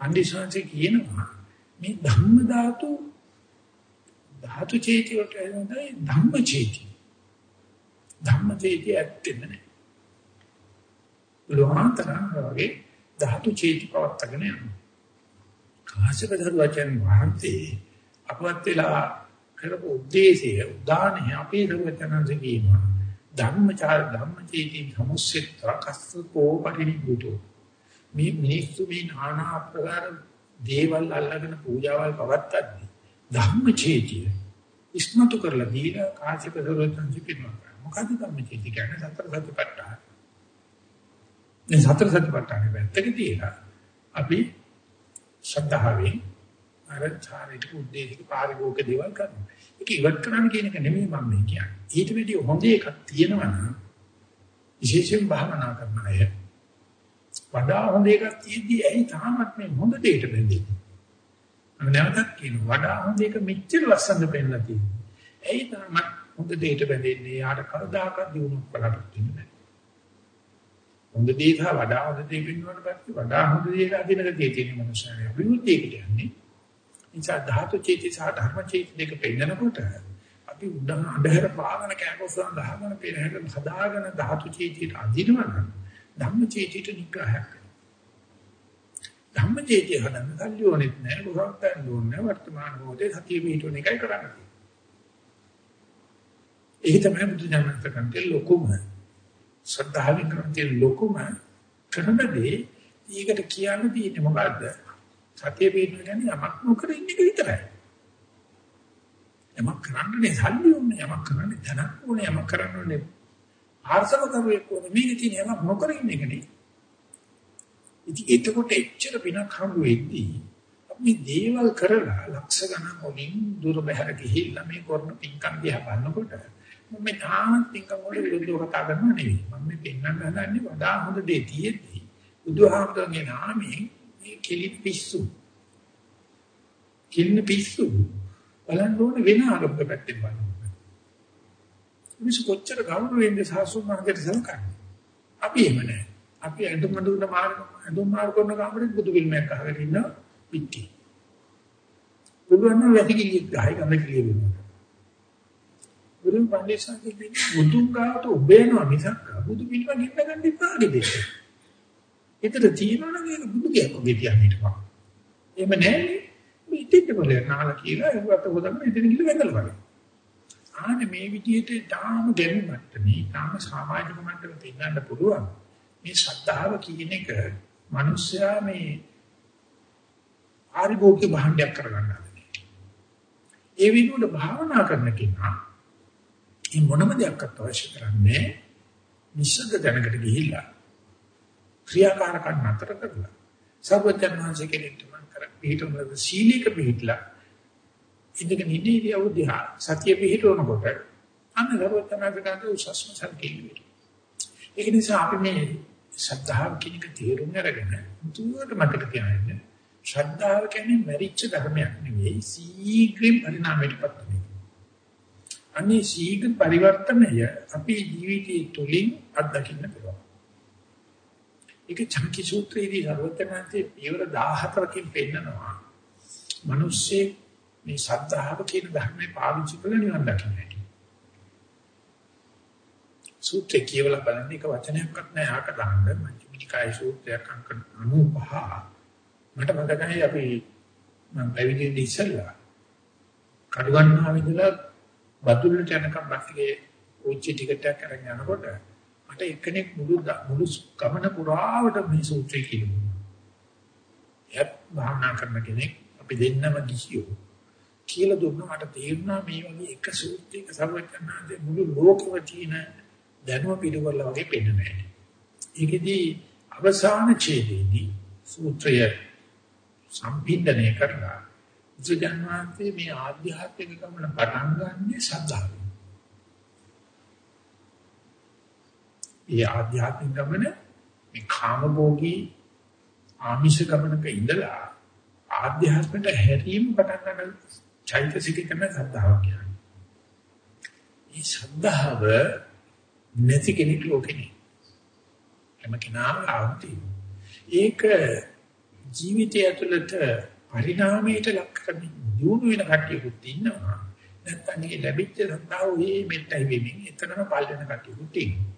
අන්දිසංශේ කියනවා මේ ධම්ම ධාතු ධාතු චේති වලට එනදයි ධම්ම චේති. ධම්ම චේති ඇත්තෙම නැහැ. ලෝමාන්තරං වගේ ධාතු චේති පවත්තගෙන යනවා. කාශ්‍යප දරුවචන් වහන්සේ අපවත් වෙලා කරපු උද්දේශය උදානය අපේ දරුවචනන්සේ කියනවා. ධම්මචාර ධම්මචේති සමුස්සෙත් කස්සකෝ පරිනිබුතෝ මේ මිනිස්සු මේ নানা ආකාර දේවල් අල්ලගෙන පූජාවල් පවත්තද්දී ධම්මචේතිය ඉස්මතු කරලා දීලා කාසික දරුවන් සිපිනවා. මොකද ධම්මචේතිය කියන්නේ සතර සතිපට්ඨාන. මේ සතර සතිපට්ඨානේ වැත්තක තියලා අපි ශ්‍රද්ධාවෙන් අර චාරිත්‍ර උද්දේශික පාරිභෝගික දේවල් කරනවා. ඒක ඉවත් කරන්න කියන එක නෙමෙයි මම මේ කියන්නේ. ඊට වැඩිය හොඳ එකක් තියෙනවා නම් විශේෂයෙන් භාවනා කරන අය වඩා හොඳ එකක් තියෙද්දි ඇයි තාමත් මේ හොඳ දෙයට බැඳෙන්නේ? මම නැවතත් කියනවා වඩා හොඳ එක මෙච්චර ලස්සනද පෙන්නලා තියෙනවා. ඇයි තරම හොඳ දෙයට බැඳෙන්නේ? යාට කවදාකවත් දිනුවක් බලාපොරොත්තු වෙන්නේ හොඳ දේ සහ වඩා හොඳ දේ පින්නුවට පස්සේ වඩා හොඳ දේ අදින ගතිය තියෙන මනුස්සයය. විමුක්තියකට යන්නේ. නිසා ධාතු චේති සහ ධර්ම චේති දෙක පෙන්නනකොට අපි උඩම අඳුර පාගන කැපොසන් ගහගෙන පෙරහැර හදාගෙන ධාතු චේතියට අදිනවනම් ධම්ම චේතියට නිග්‍රහයක් ධම්මචේතිය හදන්න සල්ලි ඕනෙත් නැහැ මොකක්ද ඕනේ වර්තමාන මොහොතේ සතිය පිටුන එකයි කරන්නේ. ඒක තමයි බුදු දහමට කන්ටේ ලොකුම ශ්‍රද්ධාවෙන් කරන්නේ ලොකුම කරන දේ ඊකට කියන්න තියෙන්නේ මොකද්ද? සතිය පිටුන කියන්නේ යමක් නොකර ඉන්න එක විතරයි. යමක් කරන්නේ සල්ලි ඕනේ යමක් කරන්නේ ධනක් ඕනේ යමක් කරන්නේ ආර්සව කරුවෙක් ඕනේ මේක තියෙන යමක් නොකර ඉන්න එක නෙවෙයි. ඉතින් එතකොට එච්චර පිනක් හම්බ වෙද්දී අපි දේවල් කරලා ලක්ෂ ගණන් වලින් දුර බැහැර ගිහිල්ලා මේ කරන පින්කම් දිහා බලනකොට මම තාම පින්කම් වල විරුද්ධව කතා කරනවා නෙවෙයි. මම මේ පෙන්වන්න හදන්නේ වඩා හොඳ දේ තියෙද්දි. බුදුහාමුදුරන්ගේ නාමයෙන් මේ කෙලි පිස්සු. කින්න පිස්සු බලන්න ඕනේ වෙන ආගමක පැත්තෙන් බලන්න. මිනිස් කොච්චර ගෞරවයෙන්ද සාසු මාර්ගයට සලකන්නේ? අපි එහෙම නැහැ අපි ඇඳුම් මඳුන මාර ඇඳුම් මාර කරන කාමරේ බුදු පිළිමයක් අහගෙන ඉන්න පිටි. බුදුන් වැසිකිලි ගහයි ගඳ කිලිය වෙනවා. බුදුන් පඬිස්සන්ගේ බුදුන් ගාවට උබේනවා මිසක් බුදු පිළිම ගින්න ගන්න ඉපා ගෙදෙන්න. ඒතර තියෙනවනම් ඒක බුදු කියකෝ ගෙතියන්න හිටපන්. එහෙම නැහැ මේ ඉතින් බලය නාලා කියලා ඒකට හොදන්න ඉතින් ගිහින් වැදලා බලන්න. ආනේ මේ විදිහට තාම දෙන්නට මේ තාම සමාජික මට්ටමේ තින්නන්න පුළුවන්. මේ ශ්‍රද්ධාව කියන එක මිනිස්සයා මේ ආරිභෝගික භාණ්ඩයක් කරගන්නවා. ඒ විදිහට භාවනා කරන කෙනා මේ මොනම දෙයක්වත් අවශ්‍ය කරන්නේ නිශ්ශබ්ද දැනකට ගිහිල්ලා ක්‍රියාකාරකම් නතර කරලා සර්වඥාන්සේ කෙනෙක්ට මම කර පිටුමද සීලීක පිටලා ඉඳගෙන ඉඳී අවුදිහා සතිය පිටවනකොට අන්න සර්වඥාන්සේ උසස්ම සල්කෙන්නේ ඒක නිසා අපි මේ ශ්‍රද්ධාව කියන එක තේරුම් අරගෙන දුරට මතක තියාගන්න ශ්‍රද්ධාව කියන්නේ මරිච්ච ධර්මයක් නෙවෙයි සීඝ්‍රින් පරිණාමයටපත් වෙන. අනේ සීඝ්‍ර පරිවර්තනය අපේ ජීවිතයේ තුලින් අත්දකින්න පුළුවන්. ඒක චම්කි සූත්‍රයේදී සර්වඥාන්සේ පියවර 14කින් පෙන්නනවා. මිනිස්සේ මේ ශ්‍රද්ධාව කියන ධර්මේ පාවිච්චි කරලා නිවන් දකින්න හැටි. සූත්‍රය කියවලා බලන්න එක වචනයක්වත් නැහැ. ආක දාන්න. මජ්ක්‍ධිමනිකාය සූත්‍රයක් අංක 95 මට මතකයි අපි මම පැවිදි ඉස්සෙල්ලා කඩුගන්නාව ඉඳලා බතුල්ලට යනකම් බස්ගේ උච්ච ටිකට් එකක් අරගෙන යනකොට මට එක්කෙනෙක් මුළු මුළු ගමන පුරාවට මේ සූත්‍රය කියනවා. එයත් භාවනා කරන කෙනෙක්. අපි දෙන්නම ගිහියෝ කියලා දුන්නා. මට තේරුණා මේ වගේ එක සූත්‍රයක සර්වඥාන්සේ මුළු ලෝකෙම තියෙන දැනුම පිළිවෙල වගේ පෙන්වන්නේ. ඒකෙදී අවසාන ඡේදයේදී සූත්‍රය සම්පින්දනය කරලා ජගන්නාථේ මේ ආධ්‍යාත්මික ගමන පටන් ගන්නෙ ශ්‍රද්ධාවෙන්. ඒ ආධ්‍යාත්මික ගමන මේ කාමභෝගී ආමිෂ ගමනක ඉඳලා ආධ්‍යාත්මයට හැරීම පටන් ගන්න චෛතසික තමයි ශ්‍රද්ධාව කියන්නේ. මේ ශ්‍රද්ධාව නැති කෙනෙක් ලෝකේ නෑ. හැම කෙනාම ආවති. ඒක ජීවිතය ඇතුළත පරිණාමයට ලක් කරමින් දියුණු වෙන කට්ටියකුත් ඉන්නවා. නැත්නම් මේ ලැබිච්ච සත්තාව මේ මෙත්තයි වෙමින් එතනම පල් වෙන කට්ටියකුත් ඉන්නවා.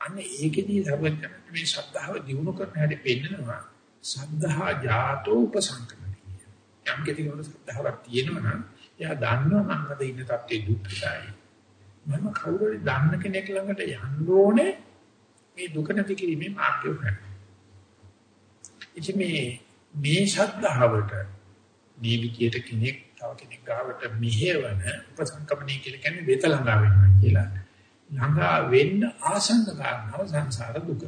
අන්න ඒකෙදී සර්වඥ මේ ශ්‍රද්ධාව දියුණු කරන හැටි පෙන්නනවා. සද්ධා ජාතෝ උපසංකමණය. යම් කෙනෙකුට ශ්‍රද්ධාවක් තියෙනවා නම් එයා දන්නවා මම අද ඉන්න තත්ත්වයේ දුක්ඛයි. මම කවුරුහරි දන්න කෙනෙක් ළඟට යන්න ඕනේ මේ දුක නැති කිරීමේ මාර්ගය හොයන්න. ඉතින් මේ මේ ශද්ධාවට මේ විදියට කෙනෙක් තව කෙනෙක් ගාවට මෙහෙවන උපසංකමණය කියලා කියන්නේ වෙත ළඟා වෙනවා කියලා. ළඟා වෙන්න ආසන්න කාරණාව සංසාර දුක.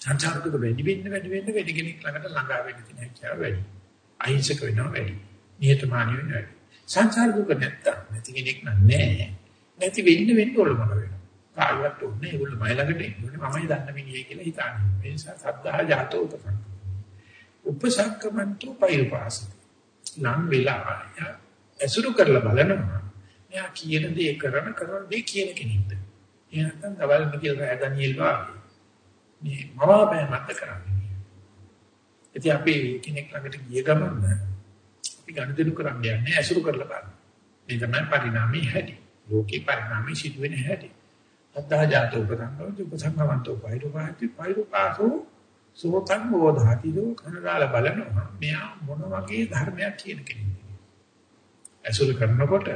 සංසාර දුක වැඩි වෙන්න වැඩි වෙන්න වැඩි කෙනෙක් ළඟට ළඟා වෙන්න තියෙන හැකියාව වැඩි. අහිංසක වෙනවා වැඩි. නිහතමානී වෙනවා වැඩි. සංසාර දුක නැත්තම් නැති කෙනෙක් නෑ. නැති වෙන්න වෙන්න ඕලමන වෙනවා. කායවත් උන්නේ ඒගොල්ලෝ මයි ළඟට එන්නේ මමයි දන්න මිනිහයි කියලා හිතන්නේ. ඒ නිසා සද්ධා ජාතෝ උපසං. උපසංකමන්තෝ පෛරුපාසති. නම් වෙලා ඇසුරු කරලා බලනවා. මෙයා කියන දේ කරන කරන දේ කියන කෙනෙක්ද? ඒ නැත්තම් දවල් මිකල් රෑ ඩැනියෙල් වාගේ. මේ මම බෑ මත කරන්නේ. ඉතින් අපි කෙනෙක් ළඟට ගිය ගමන් අපි ගනුදෙනු කරන්න යන්නේ ඇසුරු කරලා බලන්න. මේ තමයි පරිණාමයේ හැටි. ලෝකේ පරිණාමයේ සිදුවෙන හැටි. අද්දා ජාත උපසංගමතු උපසංගමන්තෝ පෛරුපාති පෛරුපාසෝ සෝතං වෝධාති දෝ කනගාල බලනවා. මෙයා මොන වගේ ධර්මයක් කියන කෙනෙක්ද? ඇසුරු කරනකොට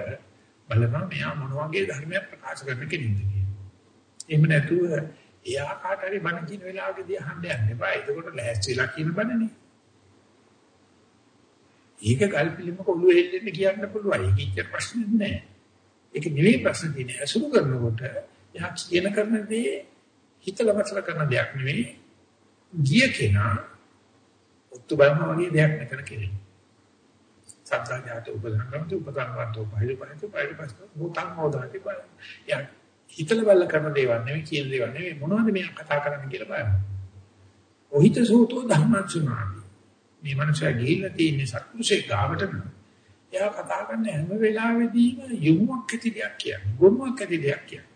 බලනවා මෙයා මොන වගේ ධර්මයක් ප්‍රකාශ කරන කෙනෙක්ද කියලා. එහෙම නැතුව එයා කාට හරි බණ කියන වෙලාවකදී අහන්න යන්න එපා. එතකොට ලෑස්තිලා කියන බණනේ. ඒක ගල්පිලිමක ඔළුව හෙල්ලෙන්න කියන්න පුළුවන්. ඒක ඉච්ච ප්‍රශ්නේ නෑ. ඒක නෙවෙයි ප්‍රශ්නේ තියෙන්නේ. අසුරු කරනකොට එයා කියන කරන දේ හිතලා මතල කරන දෙයක් නෙවෙයි. ගිය කෙනා උත්තු බලන වගේ දෙයක් මෙතන කෙරෙන්නේ. සත්‍යජාත උපදංගමතු උපදංගවන්තෝ පහිරු පහිරු පහිරු පස්ස භූතං හෝදාති බල. යා හිතලා බලලා කරන දේවල් නෙවෙයි කියන දේවල් නෙවෙයි මොනවද මේ කතා කරන්නේ කියලා බලන්න. ඔහිත සූතෝ ධම්මචුනාමි මේ මනුස්සයා ගිහිල්ලා තියෙන සත්පුරුෂේ ගාවට නම් එයා කතා කරන හැම වෙලාවෙදීම යොමුක් ඇති දෙයක් කියන්නේ ගොනුවක් ඇති දෙයක් කියන්නේ.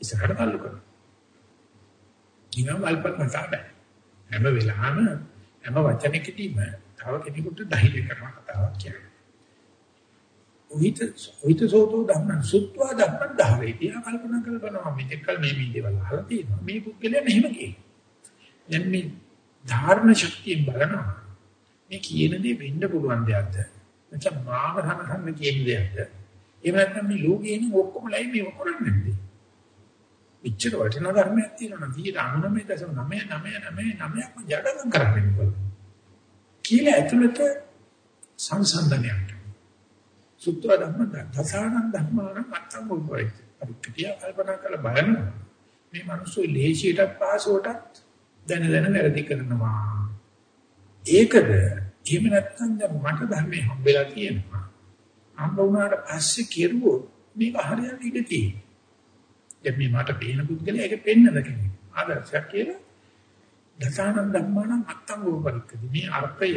ඉස්සරහට තල්ලු කරනවා. ඊනම් වල්පත් මතා බෑ. හැම වෙලාවෙම හැම වචනයකදීම තව කෙනෙකුට ධෛර්ය කරන කතාවක් කියන්නේ. උහිත උහිත සෝතෝ ධම්මං සුත්වා ධම්මං ධාරේති ආ කල්පනා කරනවා මේකල් මේ මේ දේවල් අහලා තියෙනවා. මේ පුද්ගලයා මෙහෙම කියනවා. දැන් මේ ධාරණ ශක්තියෙන් බලනවා මේ කියන දේ වෙන්න පුළුවන් දෙයක්ද නැත්නම් මාව සමහරන්න කියන දෙයක්ද එහෙම නැත්නම් මේ ලෝකේ ඉන්න ඔක්කොම ලයි මේව කරන්නේ නැද්ද විචතර වටිනා ධර්මයක් තියෙනවා නම් 99.99999ක්ම ජඩකම් කරන්නේ කොහොමද කියලා ඇතුළත සංසන්දනයක්. සුත්‍ර ධම්ම දසානන් ධම්මාන මත්තම් මොකයි. පරික්‍රිය කල්පනා කරලා බලනවා. මේ මිනිස්සු ලේසියටත් පාසුවටත් දැන දැන වැරදි කරනවා. ඒකද එහෙම නැත්නම් දැන් මට ධර්මයේ හම්බෙලා තියෙනවා. හම්බ වුණාට පස්සේ කෙරුවොත් මේක හරියට ඉඳී තියෙනවා. දැන් මේ මට පේන පුද්ගලයා ඒක පෙන්නද කෙනෙක්. ආදර්ශයක් කියලා දසානන් ධම්මාන මත්තම් මොකයි. මේ අර්ථය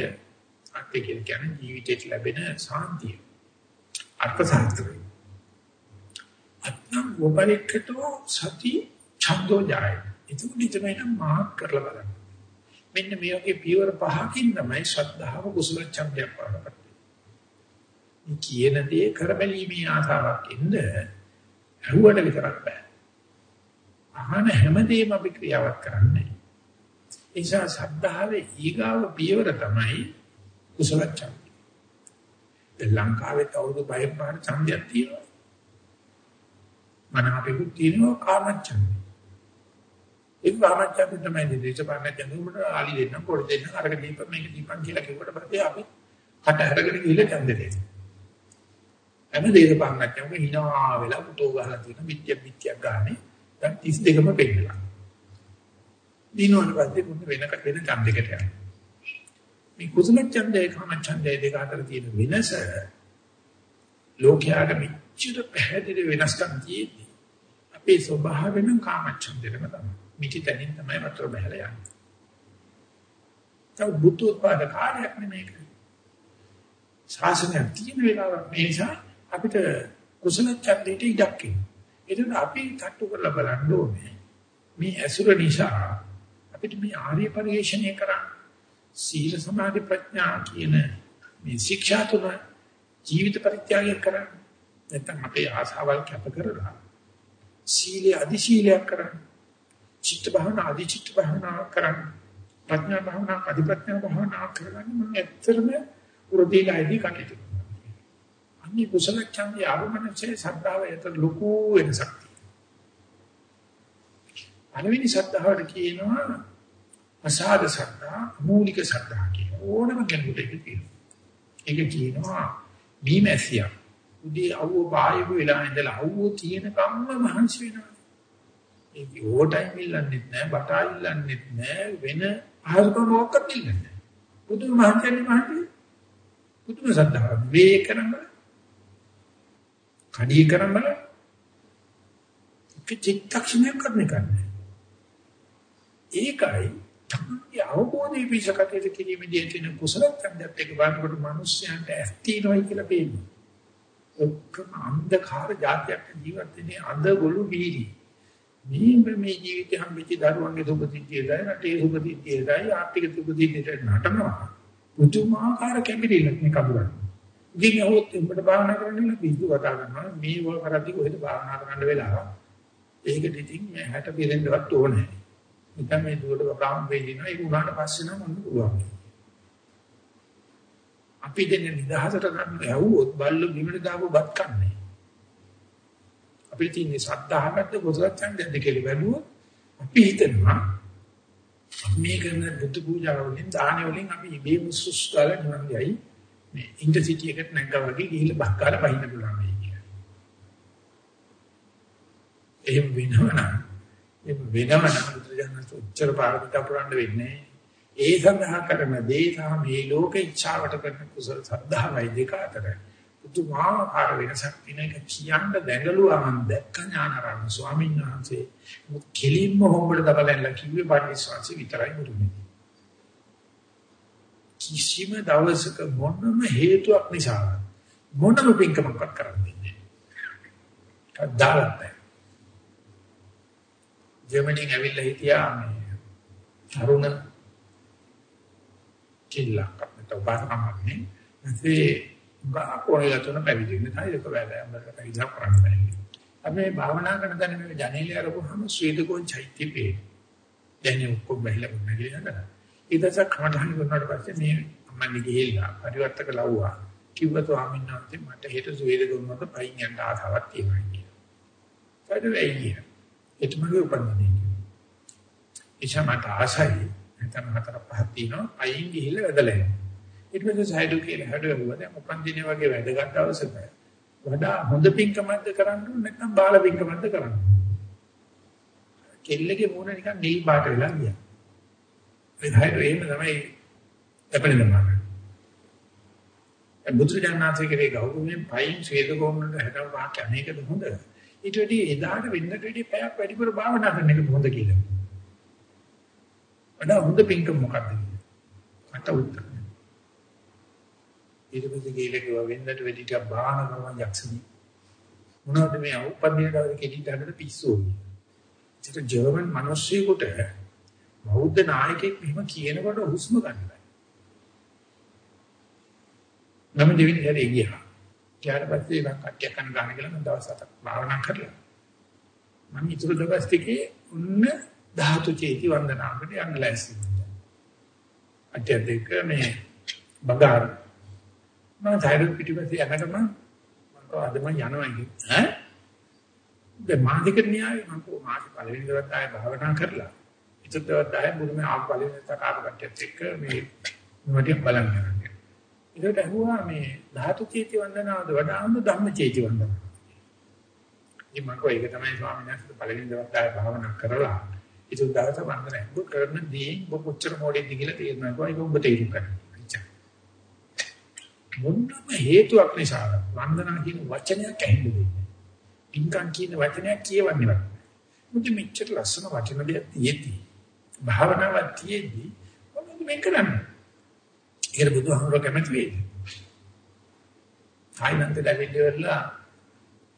අර්ථය කියන්නේ ජීවිතයට ලැබෙන සාන්තිය. අර්ථ ශාස්ත්‍රය. අත්නම් වපරික්කතෝ සති ඡන්தோ ජාය. එතකොට තමයි මාක් කරලා බලන්න. මෙන්න මේ වගේ පියවර පහකින් තමයි ශ්‍රද්ධාව කුසල ඡන්දයක් වඩපත්. මේ කියන දේ කරබැලීමේ ආසාවක් ඉන්න ඇහුවට විතරක් බෑ. අහන හැමදේම අපි ක්‍රියාවක් කරන්නේ. ඒ නිසා ශ්‍රද්ධාවේ ඊගාව පියවර තමයි කුසල ඡන්දය. ලංකාවේ අවුරුදු 5 පාර ඡන්දයක් තියෙනවා. මන අපෙකුත් තියෙනවා කාමච්ඡන්දය. ඒ කාමච්ඡන්දය තමයි දේශපාලන ජනුමට ආලි දෙන්න පොඩි දෙන්න අරගෙන දීප මේක දීපන් කියලා කිව්වට පස්සේ අපි කට අරගෙන ගිහලා ඡන්දෙ දෙන්න. හැම දේශපාලනඥයම hina වෙලා පුතෝ ගහලා තියෙන මිත්‍ය මිත්‍යක් ගානේ දැන් 32ම පෙන්නලා. දිනුවන් පස්සේ මුන්න වෙන වෙන ඡන්දයකට යනවා. මේ කුසල ඡන්දේ කාම ඡන්දේ දෙක අතර තියෙන වෙනස ලෝකයාට මෙච්චර පැහැදිලි වෙනස්කම් තියෙන්නේ. අපේ ස්වභාවයෙන් කාම ඡන්දෙම තමයි. මිටි තනින් තමයි වතර බහලා යන්නේ. තව බුද්ධ උත්පාද කාර්යයක් නෙමේක. ශාසනයක් තියෙන වෙලාවක් මේ නිසා අපිට කුසල ඡන්දෙට ඉඩක් ඒක අපි කට්ටු කරලා බලන්න ඕනේ. මේ ඇසුර නිසා අපිට මේ ආර්ය පරිශ්‍රණය කරන්න සීල සමාධි ප්‍රඥා කියන මේ ශික්ෂා තුන ජීවිත පරිත්‍යාගය කරන්න නැත්නම් අපේ ආසාවල් කැප කරලා සීලයේ අධි සීලයක් කරන්න චිත්ත භාවනා අධි චිත්ත භාවනා කරන්න ප්‍රඥා භාවනා අධි ප්‍රඥා භාවනා කරගන්න මම ඇත්තටම උරදීලාදී කටයුතු කරනවා අනිත් කුසල ඡන්දය ආරම්භනසේ සද්ධාව යත ලොකු වෙනසක් අනවිනි සද්ධාවට කියනවා අසාද සද්ධා මූලික සද්ධා කියන ඕනම කෙනෙකුට ඒක තියෙනවා. ඒක කියනවා බීමැසියා. උදේ අවුව බායව වෙලා ඉඳලා අවුව තියෙන කම්ම මහන්සි වෙනවා. ඒක ඕටයිම් ඉල්ලන්නෙත් නෑ, බටා ඉල්ලන්නෙත් නෑ, වෙන ආහාරක මොකක්ද ඉල්ලන්නේ. පුදුම මහන්සියන්නේ මහන්සි. පුදුම සද්ධාව. වේ කරන කඩී කරන බල. චිත්තක්ෂණයක් කරන්නේ. ඒකයි තමන්ගේ අවබෝධය පිසකටට කිරීමේදී තියෙන කුසල ඡන්දයත් එක්ක බලනකොට මිනිස්යන්ට ඇස්තිනොයි කියලා පේන්නේ. ඔක්කොම අන්ධකාර જાතියක් ජීවත් වෙන්නේ අඳ ගොළු බීරි. මේ මේ ජීවිතය හම්බෙච්ච දරුවන්ගේ සුභතිත්‍යයයි රටේ සුභතිත්‍යයයි ආර්ථික සුභතිත්‍යයට නටනවා. පුදුමාකාර කැපිරිල්ලක් මේ කබුරන්. ඉතින් ahොත් උඹට භාවනා කරන්න පිස්සු කතා කරනවා මේ වල කරද්දි කොහෙද භාවනා කරන්න වෙලාව. ඒකට ඉතින් මේ 60 පිරෙන්නවත් ඕනේ. නිකන් මේ දුවට බ්‍රාහ්ම වේදිනවා ඒක උනාට පස්සේ නම් මොන්න පුළුවන්. අපි දෙන්නේ නිදහසට ගන්න ඇහුවොත් බල්ල බිමට දාපු බත් කන්නේ. අපිට තියෙන සද්ධාහකට කුසල ඡන්දෙන්ද කියලා බැලුවොත් අපි හිතනවා මේ කරන බුදු පූජා වලින් දාන වලින් අපි ඉබේ මුසුස් කරලා නිවන් යයි මේ ඉන්ටර්සිටි එකට නැග්ගා වගේ ගිහිල්ලා බක්කාර පහින්න පුළුවන් මේ කියලා. එහෙම වෙනවනම් ඒ වෙනම නමුත්‍රාජනස උච්චර පාරමිතා පුරන්න වෙන්නේ. ඒ සඳහා කරන දේ සහ මේ ලෝක ඉච්ඡාවට කරන කුසල සද්ධාවයි දෙක අතර පුදුමාකාර වෙනසක් තියෙන එක කියන්න දැඟලුවා මම දැක්ක ඥානාරාම ස්වාමීන් වහන්සේ මුත් කෙලින්ම හොඹට දබලලා කිව්වේ පාටිස්වාංශي විතරයි මුරුනේ. කිසිම දවසක මොනම හේතුවක් නිසා මොනම පින්කමක් කරන්නේ නැහැ. කද්දාවත් නැහැ. ජර්මනියෙන් ඇවිල්ලා හිටියා මේ තරුණ කිල්ලක් අපිට උපාසකමක්නේ. ඉතින් කොහේලා තුන පැවිදි වෙන තයි ඒක වැඩ අපිට පැවිදි කරන්න අපි භාවනා කරන දැන මේ ජනේලේ අරපුවාම ස්වේදකෝන් චෛත්‍ය පේ. දැන් ඔක්කොම බහිලා වුණා කියලා නේද? ඊටසක් කමඩහන් කරනාට පස්සේ මේ අම්මනි ගිහිල්ලා පරිවර්තක ලව්වා. කිව්වා ස්වාමීන් වහන්සේ මට හෙට ස්වේදකෝන් වලට පයින් යන්න ආසාවක් තියෙනවා කියලා. ඊට වෙයි ඒත් මගේ උපන්දිනේ. එචා මට ආසයි නැත්නම් හතර පහක් තියෙනවා අයින් ගිහිල්ලා වැදලා යනවා. ඊට පස්සේ සයිඩු කියලා හැදුවා දැන් උපන්දිනේ වගේ වැඩගත් දවසක වඩා හොඳ පින්කමක්ද කරන්න ඕනේ නැත්නම් බාල පින්කමක්ද කරන්න කෙල්ලගේ මූණ නිකන් නිල් පාට වෙලා ගියා. ඒ හයිඩු එහෙම තමයි අපේ නම බුදුරජාණන්සේ කරේ ගෞරවයෙන් පයින් ශ්වේත කොම්මන්ට හැදව වාක්‍ය අනේකද හොඳ? ඊට වැඩි එදාට වෙන්නට වැඩි පැයක් වැඩිපුර භාවනා කරන එක හොඳ කියලා. වඩා හොඳ පින්කම මොකක්ද මට උත්තර. ඊට පස්සේ ගිහලා කිව්වා වෙන්නට වෙඩි ටිකක් බාහන කරන යක්ෂණි. මොනවද මේ උපදින දවසේ කෙලිට හදන පිස්සෝ ඒක ජර්මන් මිනිස්සුෙකුට බෞද්ධ නායකයෙක් මෙහෙම කියනකොට හුස්ම ගන්න බෑ නම් දෙවිනි හැරේ ගියා. ඊට පස්සේ මම කට්ටියක් කන ගන්න කියලා මම දවස් හතක් භාවනා කරලා. මම ඊටු දවස් ටිකේ උන්න ධාතු චේති වන්දනාකට යන්න ලෑස්ති වුණා. අට්ටිය දෙක මේ බගාර මම ධෛර්ය පිටිපස්සේ යනකම මම අද මම යනවා කිව්වා. ඈ? දැන් මාධික න්‍යාය මම කෝ මාධි පළවෙනි දවස් ආයේ භාවනා කරලා. ඉතින් දවස් ආයේ මුරුමේ ආව පළවෙනි තකාර කට්ටියත් එක්ක මේ මොකටියක් බලන්න යනවා. ඒකට ඇහුවා මේ ධාතු චේති වන්දනාවද වඩා හොඳ ධම්ම චේති වන්දනාව. ඉතින් මම කෝ ඒක තමයි ස්වාමීන් වහන්සේ පළවෙනි දවස් ආයේ භාවනා කරලා. ඉතින් දවස් වන්දනය ඔබ කරන දේ ඔබ කොච්චර මොඩෙක්ද කියලා තේරෙනවා. ඒක ඔබ තේරුම් ගන්න. මොනම හේතුවක් නිසා වන්දනා කියන වචනයක් ඇහෙන්නේ පින්කම් කියන වචනයක් කියවන්නේ නැහැ. මුද මෙච්චර ලස්සන වචන දෙයක් තියෙද්දි භාවනාවක් තියෙද්දි මොකද මේ කරන්නේ? ඒකට බුදුහාමුදුර කැමති වෙයිද? තායිලන්තේ ලැබෙන්නේවලා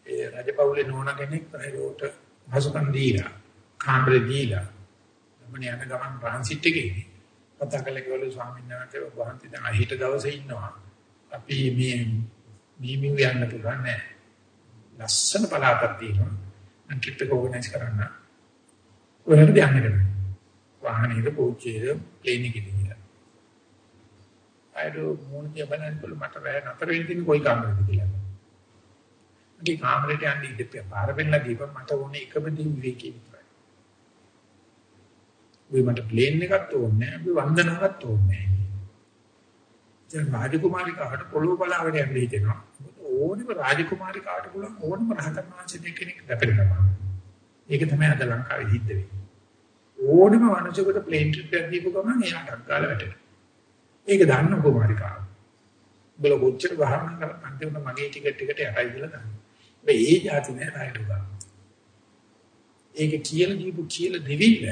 ඒ රජපෞලේ නෝන කෙනෙක් ප්‍රයෝට හසුකම් දීලා කාමරේ දීලා මම යන ගමන් ට්‍රාන්සිට් එකේ කතා කළේ කිව්වලු ස්වාමීන් වහන්සේ වහන්සේ දැන් අහිට දවසේ ඉන්නවා අපි මේ මීමින් යන්න පුළුවන් නෑ. ලස්සන පළාතක් තියෙනවා. මම ට්‍රිප් එක ඕගනයිස් කරන්න. ඔයාලට යන්න කරන්නේ. වාහනේද පොච්චේද ප්ලේන් එකේද කියලා. අයරෝ මොනිය බලන්නකො මට රැ නතර වෙන්න තියෙන කොයි කාමරේද කියලා. මගේ කාමරේට යන්න ඉඳපිය පාර වෙන්න දීපන් මට ඕනේ එකම දේ විවේකී විතරයි. ඔය මට ප්ලේන් එකක් ඕනේ නෑ. අපි වන්දනාවක් ඕනේ නෑ. දැන් රාජකුමාරිකාට පොළොව බලාගෙන යන්න හිතෙනවා. ඕනෙම රාජකුමාරිකාට පුළුවන් ඕනෙම රහතන් වහන්සේ කෙනෙක් දැපෙනවා. ඒක තමයි අද ලංකාවේ හිට වෙන්නේ. ඕනෙම වංශයකට ප්ලේන් ට්‍රිප් එකක් දීපු ගමන් එයාට අක්කාල වැටෙනවා. ඒක දන්න කුමාරිකාව. බල කොච්චර වහන්න කරා අන්තිමට මගේ ටිකට් එකට යටයි කියලා දන්න. මේ ඒ જાති නෑ රාජකුමා. ඒක කියලා දීපු කියලා දෙවිල්ල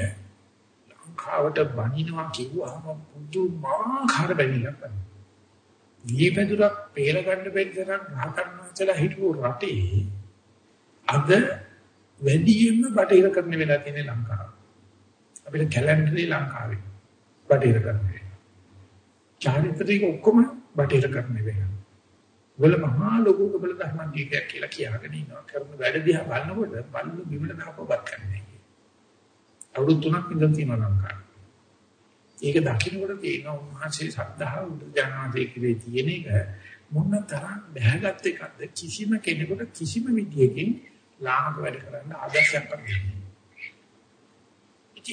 ලංකාවට බනිනවා කිව්වහම පුදුමාකාර බැනිලක් කරනවා. දීපදුරක් පෙර ගන්න බැරි තරම් රහතන් වහන්සේලා හිටපු රටේ අද වැඩියෙන්ම බටහිර කරන වෙලා තියෙන ලංකාව. අපිට කැලෙන්ඩරේ ලංකාවේ බටහිර කරන්නේ. චාරිත්‍රික ඔක්කොම බටහිර කරන වෙලා. වල මහා ලොකු කබල ධර්ම දීකයක් කියලා කියාගෙන ඉන්නවා. කරන වැඩ දිහා බලනකොට බල්ලු බිමට දාපුවත් කරන්නේ. අවුරුදු 3ක් ඉඳන් තියෙනවා ලංකාවේ. ඒක දකින්නකොට තේරෙනවා උන්වහන්සේ ශ්‍රද්ධාව උද්‍යානාදී කිරේ තියෙන එක මොන තරම් බහැගත් එකක්ද කිසිම කෙනෙකුට කිසිම විදියකින් ලාමක වැඩ කරන්න ආදර්ශයක් කරන්නේ.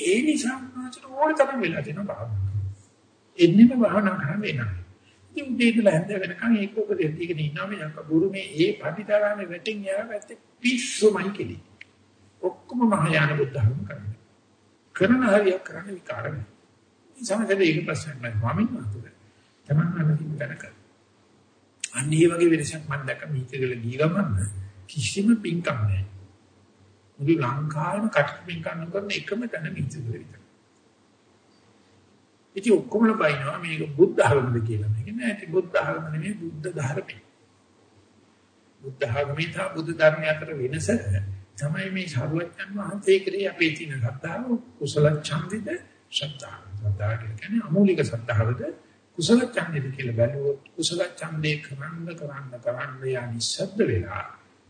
ඒ නිසා උන්වහන්සේට ඕන තරම් වෙලා දෙනවා භාවනා. එන්නෙම භාවනා කරන්න වෙනවා. ඉතින් උදේදලා හැන්ද වෙනකන් ඒක ඔක දෙන්නගෙන ඉන්නවා මේ අක ගුරු මේ ඒ පටිතරාමේ වැටින් යාවැත්ත පිස්සුමයි කෙලි. ඔක්කොම මහායාන බුද්ධ ධර්ම කරන්නේ. කරන හරියක් කරන්න විකාරයි. සමහරවිට ඒක ප්‍රශ්නයක් නෑ ස්වාමීන් වහන්සේ. තමන් අනිත් දැනක. අන්න ඒ වගේ වෙනසක් මම දැක්ක මීටරවල ගිය ගමන් කිසිම පින්කම් නෑ. මුළු ලංකාවෙම කට පින්කම් කරන එකම තැන මීටරවල විතරයි. ඉතින් ඔක්කොම බයිනවා මේක බුද්ධ ධර්මද කියලා. මේක නෑ ඒක බුද්ධ ධර්ම නෙමෙයි බුද්ධ ධර්මයි. බුද්ධ ධර්මයි තා බුද්ධ ධර්මය අතර වෙනස තමයි මේ සරුවච්චන් වහන්සේ කරේ අපේ තියෙන ශ්‍රද්ධාව කුසල ඡන්දිත ශ්‍රද්ධාව. ශ්‍රද්ධාව කියන්නේ අමූලික ශ්‍රද්ධාවද කුසල ඡන්දෙද කියලා බැලුවොත් කුසල ඡන්දේ කරන්න කරන්න කරන්න යනි ශබ්ද වෙලා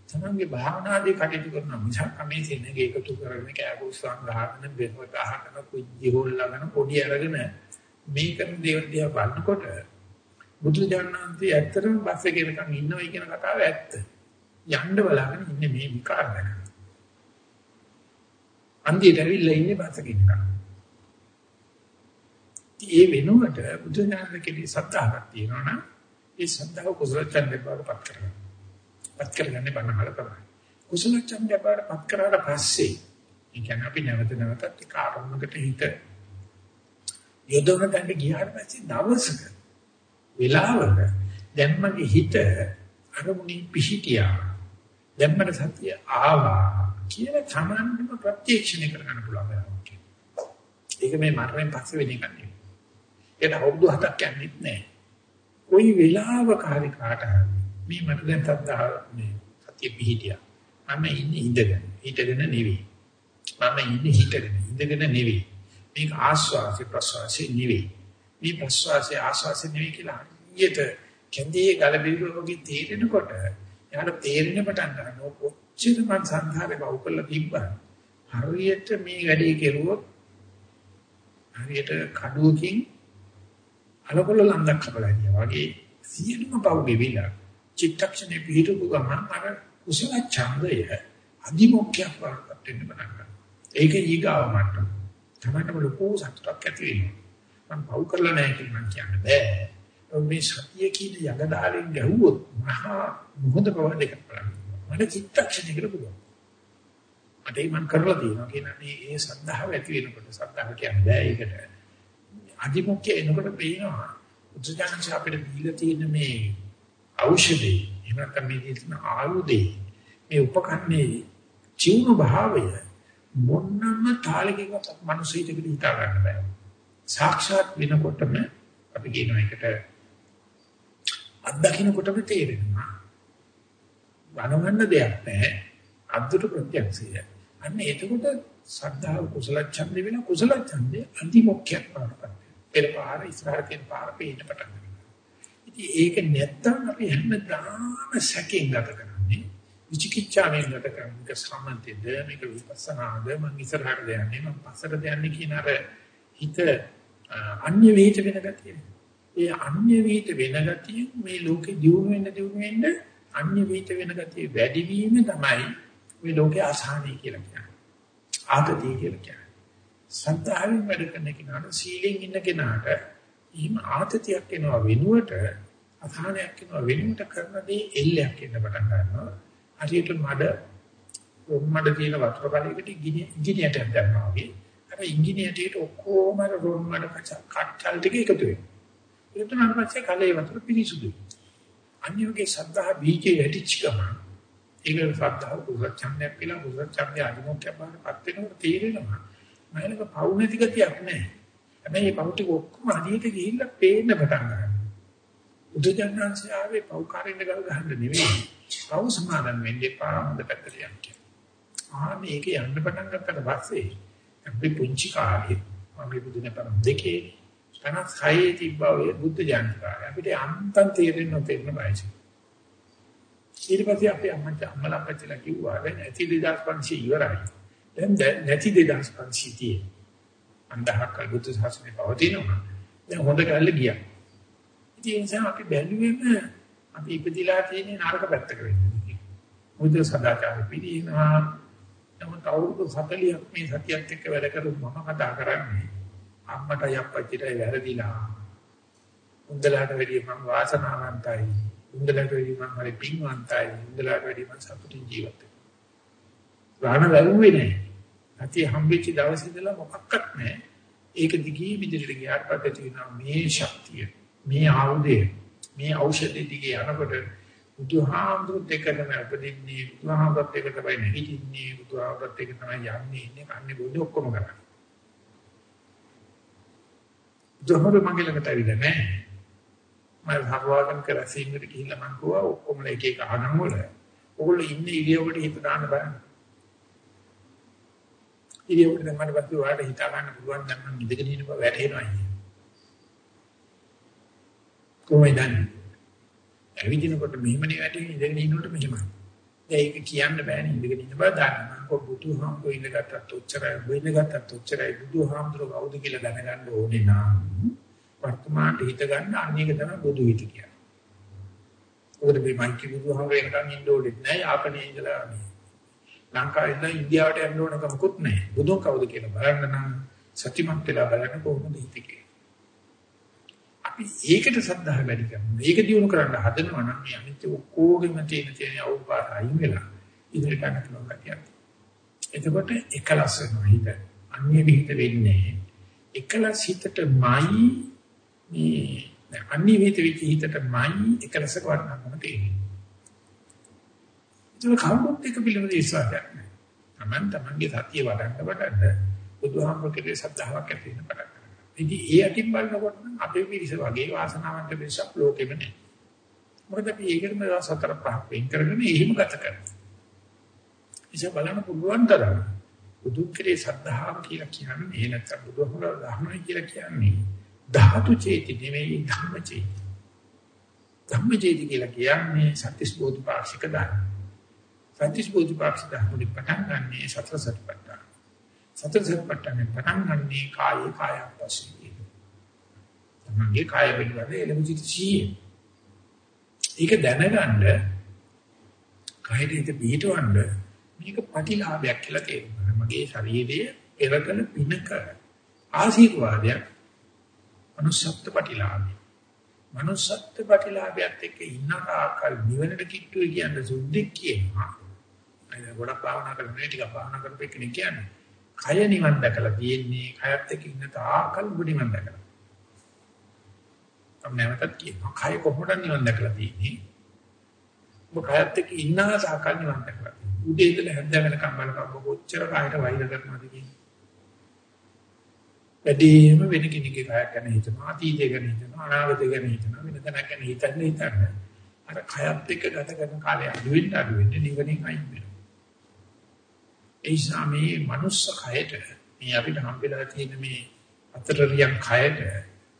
තමන්ගේ භාවනාදී කටයුතු කරන මිසක් මේ සිනගේ එකතු කරගෙන කෑගුස්සන් ගහගෙන බෙහෙව ගහගෙන කුජ්ජි හොල්ලාගෙන පොඩි අරගෙන මේ කරන දේවල් දිහා බලනකොට බුදු දඥාන්ති ඇත්තටම බස් එකේ නිකන් ඉන්නවයි කියන කතාව ඇත්ත. යන්න බලාගෙන ඉන්නේ මේ විකාර දැක. අන්තියට ඇවිල්ලා ඉන්නේ බස් එකේ නිකන්. ඒ වෙනුවට බුදු ඥානකේ සත්‍යාවක් තියෙනවා නම් ඒ සත්‍යාව කුසල ඡන්දේ බවටපත් කරගන්න. පත් කරගන්නේ බණහල තමයි. කුසල ඡන්දේ බවටපත් කරාට පස්සේ ඒ කියන්නේ අපි නැවත නැවතත් ඒ කාරණකට හිත යොදවන තැනට ගියාට පස්සේ දවසක වෙලාවක දැන් මගේ හිත අරමුණේ පිහිටියා. දැන් මට සතිය ආවා කියලා සමානව ප්‍රත්‍යක්ෂණය කරගන්න පුළුවන් වෙනවා. ඒක මේ මරණයෙන් පස්සේ වෙන එකක් නෙවෙයි. ඒක අවුරුදු හතක් යන්නේත් නැහැ. කොයි වෙලාවක හරි කාට හරි මේ මට දැන් සද්දා මේ සතිය පිහිටියා. මම ඉන්නේ ඉඳගෙන. හිටගෙන නෙවෙයි. මම ඉන්නේ හිටගෙන. ඉඳගෙන නෙවෙයි. මේක ආස්වාසේ ප්‍රසවාසේ නෙවෙයි. මේ ප්‍රසවාසේ ආස්වාසේ නෙවෙයි කියලා හරියට කැඳේ ගල බිරුවගේ තේරෙනකොට යාට තේරෙන පටන් ගන්නවා කොච්චර මං සංඛාරේ බව කරලා තිබ්බා. හරියට මේ වැඩේ කෙරුවොත් හරියට කඩුවකින් අලකොල ලන්දක් කපලා ගියා වගේ සියලුම පව් ගෙවිලා චිත්තක්ෂණේ පිහිටපු ගමන් අර කුසල ඡන්දය අදිමොක්ඛයක් වඩපත් වෙන්න පටන් ගන්නවා. ඒක ඊගාව මට්ටම. තමන්නම ලොකු සතුටක් ඇති වෙනවා. මම පව් කරලා නැහැ කියලා මම කියන්න බෑ. මේ සතිය කියන යගදාලෙන් ගැහුවොත් මහා මොහොත ප්‍රවාහ දෙකක් බලන්න. මට චිත්තක්ෂණයකට පුළුවන්. මට මම කරලා තියෙනවා කියන්නේ ඒ සද්ධාව ඇති වෙනකොට සද්ධාව කියන්නේ බෑ ඒකට. අධිමුඛ්‍ය එනකොට පේනවා උද්දජානංශ අපිට දීලා තියෙන මේ ඖෂධේ එහෙම නැත්නම් මේ තියෙන ආයුධේ මේ උපකරණේ ජීවු භාවය මොන්නම තාලකින්වත් මිනිස් හිතකට හිතා ගන්න බෑ. සාක්ෂාත් වෙනකොටම අපි කියන එකට අත්දකින්නකොටම තේරෙනවා. වනවන්න දෙයක් නැහැ. අද්දුට ප්‍රත්‍යක්ෂය. අන්න එතකොට සද්ධා කුසල ඡන්දේ වෙන කුසල ඡන්දේ අන්තිමොක්ඛයක් පාරපත්. පෙර පාර ඉස්සරහට පාර පිට පටන් ගන්නවා. ඉතින් ඒක නැත්තම් අපි හැමදාම සැකෙන් ගත කරන්නේ. විචිකිච්ඡාවෙන් ගත කරන්නේ සම්මතෙද මේක විපස්සනාද මං ඉස්සරහට යන්නේ මං පස්සට යන්නේ කියන අර හිත අන්‍ය වේත වෙන ගතිය. ඒ අන්‍ය වේත වෙන ගතිය මේ ලෝකේ දියුණු වෙන්න දියුණු වෙන්න අන්‍ය වේත වෙන ගතිය වැඩි වීම තමයි මේ ලෝකේ අසහනයි කියලා කියන්නේ. ආතතිය කියලා කියන්නේ. සත්‍යාවෙන් වැඩ කරන කෙනාට සීලෙන් ඉන්න කෙනාට ඊම ආතතියක් එනවා වෙනුවට අසහනයක් එනවා වෙනුවට කරන දේ එල්ලයක් එන්න පටන් ගන්නවා. හරියට මඩ මඩ තියෙන වතුර කලයකට ඉංජිනේරට දැම්මා වගේ. අර ඉංජිනේරට ඔක්කොම අර රොන් මඩ කච්චල් ටික එකතු වෙනවා. ඒක තමයි පස්සේ කලයේ වතුර පිරිසුදුයි. අන්‍යෝගේ සද්ධා බීජේ වැඩිච්ච ගමන් ඒක ශ්‍රද්ධාව කුසල ඡන්දයක් කියලා කුසල ඡන්දය අනුමුඛ්‍ය බාරපත් වෙනකොට තේරෙනවා මයිලක පවු නැති ගතියක් නැහැ. හැබැයි මේ පවු ටික ඔක්කොම හදිහට ගිහිල්ලා පේන්න පටන් ගන්නවා. උදේජනන්සේ ආවේ පවු කාරින්න ගල් ගහන්න නෙවෙයි. පවු සමාදන් වෙන්න එපා හොඳ පැත්තට යන්න කියලා. ආ මේක යන්න පටන් ගත්තට පස්සේ අපි පුංචි කාලේ මම බුදුන පරම දෙකේ 56 තිබ්බා ඔය බුද්ධ ජානකාරය. අපිට අන්තම් තේරෙන්න තේරෙන්න බයයි. ඊට පස්සේ අපි අම්මට අම්මලා අපච්චිලා කිව්වා දැන් ඇති 2500 ඉවරයි. දැන් නැති 2500 තියෙන. අන්දහක් කල්පුත් සාසනේ පවතිනවා. දැන් හොඳ කල්ල ගියා. ඉතින් ඒ නිසා අපි බැලුවේම අපි ඉපදිලා තියෙන නරක පැත්තක වෙන්නේ. මොකද සදාචාර පිළිනවා. නමුත් අවුරුදු 40ක් මේ සතියත් එක්ක වැඩ කරු මම කතා කරන්නේ. අම්මට යප්පච්චිට වැරදිලා. උන්දලාට වැඩිය මම වාසනාවන්තයි. උන්දලට වැඩි මම හරි පින්වන්තයි උන්දලට වැඩි මම සතුටින් ජීවත් වෙනවා. රාණ වැළුවේ නැහැ. ඇති හම්බෙච්ච දවසේ ඉඳලා මොකක්වත් නැහැ. ඒක දිගේ විදිහට ගියාට පස්සේ තියෙනවා මේ ශක්තිය, මේ ආයුධය, මේ ඖෂධය දිගේ යනකොට බුදුහාමුදුරුත් එක්ක තමයි උපදින්නේ, බුදුහාමුදුරුත් එක්ක තමයි නැගිටින්නේ, බුදුහාමුදුරුත් එක්ක තමයි යන්නේ, ඉන්නේ, කන්නේ බුදු ඔක්කොම කරන්නේ. ජොහර මගේ ළඟට ඇවිල්ලා නැහැ. මම භගවාගම් කරලා සීන්නට ගිහිල්ලා මං කිව්වා ඔක්කොම එක එක අහනම් වල ඔයගොල්ලෝ ඉන්නේ ඉරියව්වට හිත දාන්න බලන්න. ඉරියව්වට දැන් මට පස්සේ ඔයාලට හිතා ගන්න පුළුවන් නම් මම ඉඳගෙන ඉන්න බව වැටහෙනවා අයියේ. කොහොමද දන්නේ? ඇවිදිනකොට මෙහෙමනේ වැටෙන්නේ ඉඳගෙන ඉන්නකොට මෙහෙමයි. ඒක කියන්න බෑනේ ඉඳගෙන ඉන්න බව දාන්න. මම කො බුදුහාමුදුරු ඉඳගත්තත් ඔච්චරයි, වෙන්නගත්තත් ඔච්චරයි බුදුහාමුදුරු කවුද කියලා දැනගන්න ඕනේ නා. වර්තමානට හිත ගන්න අනේක තමයි බුදු හිත කියන්නේ. මොකද මේ මයිකි බුදුහාම වෙනකන් ඉන්න ඕනෙත් නෑ යාපනයේ ඉඳලා මේ ලංකාවේ ඉඳලා ඉන්දියාවට යන්න ඕන කමකුත් නෑ. බුදුන් කවුද කියලා බලන්න නම් සත්‍යමත් වෙලා බලන්න කොහොමද හිත කියන්නේ. අපි ඒකට සද්ධා වැඩි කරනවා. ඒක දිනු කරන්න හදනවා නම් මේ අනිත් ඔක්කොගෙම තියෙන තියෙන අවුපාත අයින් වෙලා ඉදිරියට යන්න පුළුවන් ගැතියක්. එතකොට එකලස් වෙනවා හිත. අන්‍ය විහිිත වෙන්නේ. එකලස් හිතටමයි මේ අන්‍ය විහිිත වෙච්ච හිතටමයි එකලස වර්ණනම තියෙන්නේ. ඒක කවුරුත් එක පිළිවෙල ඉස්සරහට යන්නේ. Taman tamanගේ සතිය වඩන්න වඩන්න බුදුහාමුදුරේ සද්ධාාවක් ඇති වෙන පටන් ගන්නවා. ඉතින් ඒ අටින් බලනකොට අපේ පිරිස වගේ වාසනාවන්ත පිරිසක් ලෝකෙම නැහැ. මොකද අපි ඒකම සතර පහක් වෙන් කරගෙන එහෙම ගත කරනවා. ඉතින් බලන්න පුළුවන් තරම් බුදු කෙරේ සද්ධාව කියලා කියන්නේ නැත්නම් බුදුහමල ධර්මයි කියලා කියන්නේ ධාතු චේති නෙවෙයි ධම්ම චේති. ධම්ම චේති කියලා කියන්නේ සත්‍විස් බෝධිපාක්ෂික ධර්ම. සත්‍විස් බෝධිපාක්ෂික ධර්ම වලින් පටන් ගන්නේ සතර සතිපට්ඨාන. සතර සතිපට්ඨානේ පටන් ගන්නේ කායේ කායපස්සී. තමන්ගේ කාය පිළිබඳ එළඹ සිටී. ඒක දැනගන්න කායෙට හිත පිහිටවන්න මේක ප්‍රතිලාභයක් කියලා තේරෙනවා. මගේ ශරීරයේ පෙරකල පිනක ආශිර්වාදයක් manussත්ත්ව ප්‍රතිලාභය. manussත්ත්ව ප්‍රතිලාභයත් එක්ක ඉන්න ආකාර නිවනට කිට්ටුයි කියන්නේ සුද්ධික් කියනවා. අය ගොඩක් භාවනා කරන මේ ටික භාවනා කරපු කෙනෙක් කියන්නේ. කය නිවන් දැකලා තියෙන්නේ කයත් එක්ක ඉන්න තාකල් බුදිමන් දැකලා. මම නැවතත් කියනවා කය කොහොමද නිවන් දැකලා තියෙන්නේ? ඔබ කයත් එක්ක ඉන්න තාකල් නිවන් දැකලා. උදේ ඉඳලා හැන්ද වෙනකම් බලපන් කොච්චර කායට වෛර කරනවද කියන්නේ. වැඩිම වෙන කෙනෙක්ගේ කායක් ගැන හිතනවා, අතීතය ගැන හිතනවා, අනාගතය ගැන හිතනවා, වෙන තැනක් ගැන හිතන්න හිතන්න. අර කයත් එක්ක ගත කරන කාලය අඩු වෙන්න අඩු වෙන්න නිවනින් අයින් වෙනවා. ඒ සාමේ මනුස්ස කයට මේ අපිට හම්බෙලා තියෙන මේ අතරියන් කයට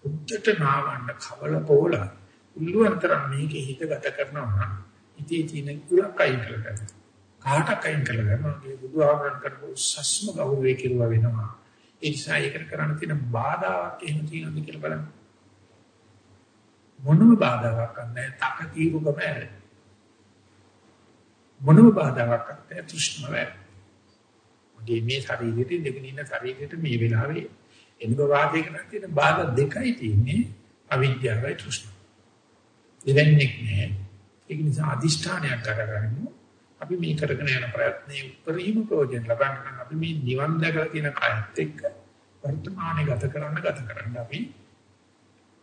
උද්දට නාවන්න කවල පොල උල්ලුවන්තර මේකේ හිත ගත කරනවා නම් ඉතී තියෙන කුලක් අයින් කරගන්න. කාටක් අයින් කළා ගන්නවා මේ බුදුආමරණ කරපු සස්ම ගෞරවය කිරුවා වෙනවා. ඒ නිසා ඒකට කරන්න තියෙන බාධාවක් එහෙම තියෙනවද කියලා බලන්න. මොනම බාධාවක් නැහැ. තක తీරුකම ඇර. මොනම බාධාවක් නැහැ. තෘෂ්ණාව ඇර. මගේ මේ ශරීරෙට දෙගෙන ඉන්න ශරීරෙට මේ වෙලාවේ එනබ වාදයක තියෙන බාධා දෙකයි තියෙන්නේ. අවිද්‍යාවයි තෘෂ්ණාව දෙවන්නේ නැහැ ඒක නිසා අදිෂ්ඨානයක් කරගන්න අපි මේ කරගෙන යන ප්‍රයත්නයේ උපරිම ප්‍රයෝජන ලබන්න නම් අපි මේ නිවන් දැකලා තියෙන කයත් එක්ක වර්තමානයේ ගත කරන්න ගත කරන්න අපි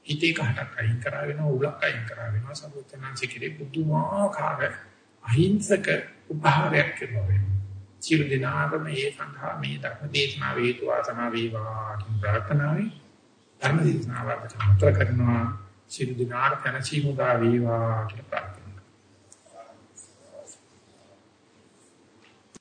හිතේ කහටක් අයින් කරා වෙනවා උලක් අයින් කරා වෙනවා සම්පූර්ණංශිකේ බුදුමාකාර අහිංසක උපහාරයක් කරනවා සියලු දෙනාටම මේ සංඝා මේ ධර්ම දේශනා වේතු වාසනා වේවා කියන ප්‍රාර්ථනාවයි. ධර්ම දේශනාවට සම්තර කරනවා. සියලු දෙනාට කනසීමුදා වේවා කියලා